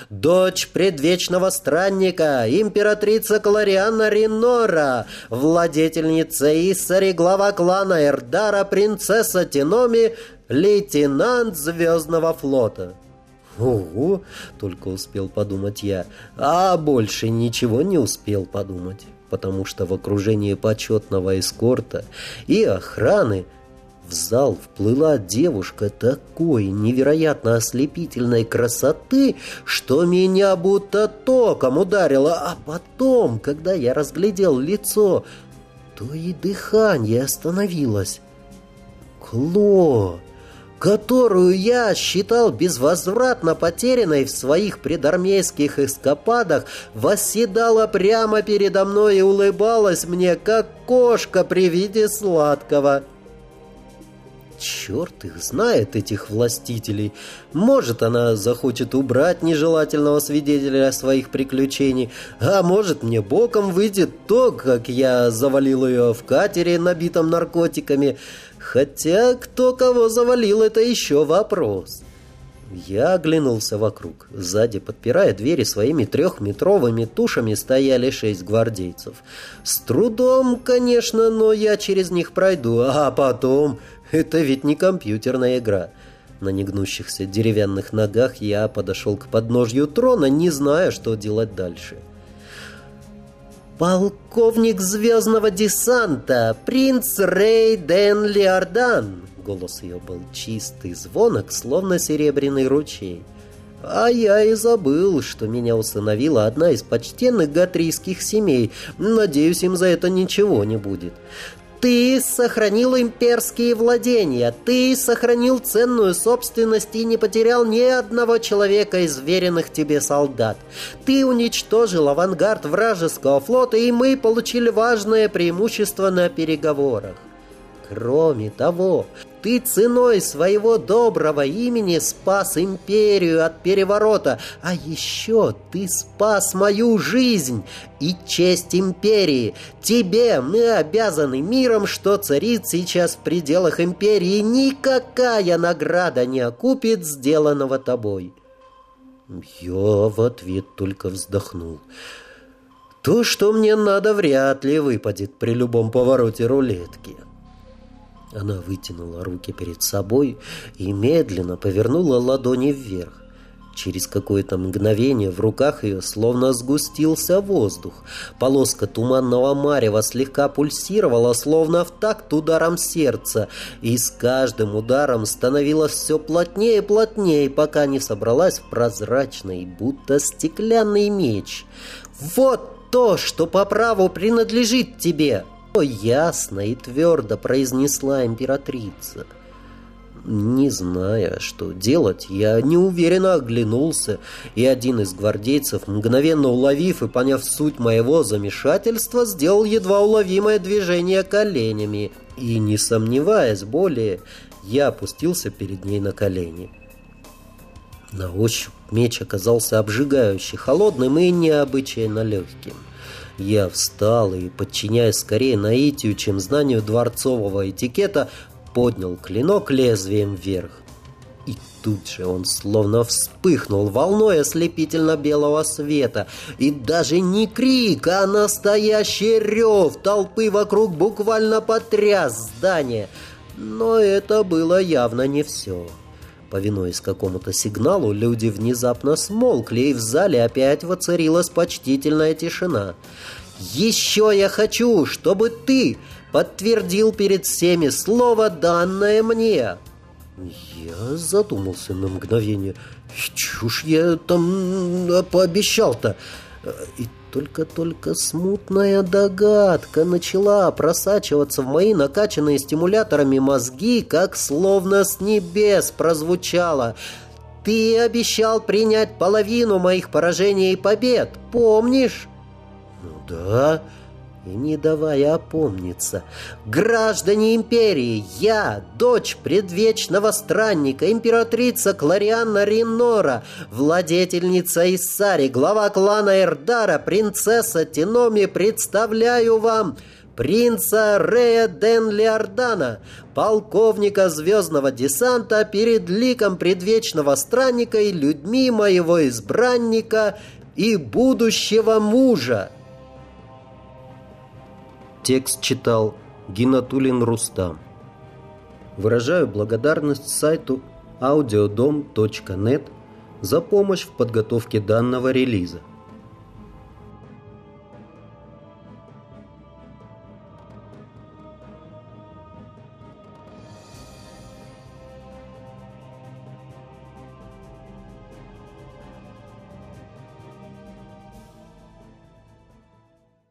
Дочь предвечного странника, императрица Клариана Ринора, владетельница Иссари, глава клана Эрдара, принцесса Теноми, лейтенант Звездного флота. «Ого!» — только успел подумать я, а больше ничего не успел подумать, потому что в окружении почетного эскорта и охраны В зал вплыла девушка такой невероятно ослепительной красоты, что меня будто током ударило, а потом, когда я разглядел лицо, то и дыхание остановилось. Кло, которую я считал безвозвратно потерянной в своих предармейских эскападах, восседала прямо передо мной и улыбалась мне, как кошка при виде сладкого. Черт их знает, этих властителей. Может, она захочет убрать нежелательного свидетеля своих приключений, а может, мне боком выйдет то, как я завалил ее в катере, набитом наркотиками. Хотя кто кого завалил, это еще вопрос. Я оглянулся вокруг. Сзади, подпирая двери своими трехметровыми тушами, стояли шесть гвардейцев. С трудом, конечно, но я через них пройду, а потом... Это ведь не компьютерная игра. На негнущихся деревянных ногах я подошел к подножью трона, не зная, что делать дальше. «Полковник звездного десанта, принц Рей Ден Лиордан!» Голос ее был чистый, звонок, словно серебряный ручей. А я и забыл, что меня усыновила одна из почтенных гатрийских семей. Надеюсь, им за это ничего не будет. Ты сохранил имперские владения, ты сохранил ценную собственность и не потерял ни одного человека из веренных тебе солдат. Ты уничтожил авангард вражеского флота, и мы получили важное преимущество на переговорах. Кроме того, ты ценой своего доброго имени спас империю от переворота, а еще ты спас мою жизнь и честь империи. Тебе мы обязаны миром, что царит сейчас в пределах империи. Никакая награда не окупит сделанного тобой. Я в ответ только вздохнул. То, что мне надо, вряд ли выпадет при любом повороте рулетки. Она вытянула руки перед собой и медленно повернула ладони вверх. Через какое-то мгновение в руках ее словно сгустился воздух. Полоска туманного марева слегка пульсировала, словно в такт ударом сердца, и с каждым ударом становилась все плотнее и плотнее, пока не собралась в прозрачный, будто стеклянный меч. «Вот то, что по праву принадлежит тебе!» Ясно и твердо произнесла императрица. Не зная, что делать, я неуверенно оглянулся, и один из гвардейцев, мгновенно уловив и поняв суть моего замешательства, сделал едва уловимое движение коленями, и, не сомневаясь более, я опустился перед ней на колени. На ощупь меч оказался обжигающе холодным и необычайно легким. Я встал и, подчиняясь скорее наитию, чем знанию дворцового этикета, поднял клинок лезвием вверх. И тут же он словно вспыхнул волной ослепительно-белого света. И даже не крик, а настоящий рев толпы вокруг буквально потряс здание. Но это было явно не все. Повинуясь какому-то сигналу, люди внезапно смолкли, и в зале опять воцарилась почтительная тишина. «Еще я хочу, чтобы ты подтвердил перед всеми слово, данное мне!» Я задумался на мгновение. Чушь я там пообещал-то. И только-только смутная догадка начала просачиваться в мои накачанные стимуляторами мозги, как словно с небес прозвучало. «Ты обещал принять половину моих поражений и побед, помнишь?» «Ну да», и не давая опомниться. «Граждане империи, я, дочь предвечного странника, императрица Кларианна Ринора, владетельница Иссари, глава клана Эрдара, принцесса Теноми, представляю вам...» принца Рея Ден Леордана, полковника звездного десанта перед ликом предвечного странника и людьми моего избранника и будущего мужа. Текст читал Гинатулин Рустам. Выражаю благодарность сайту audiodom.net за помощь в подготовке данного релиза.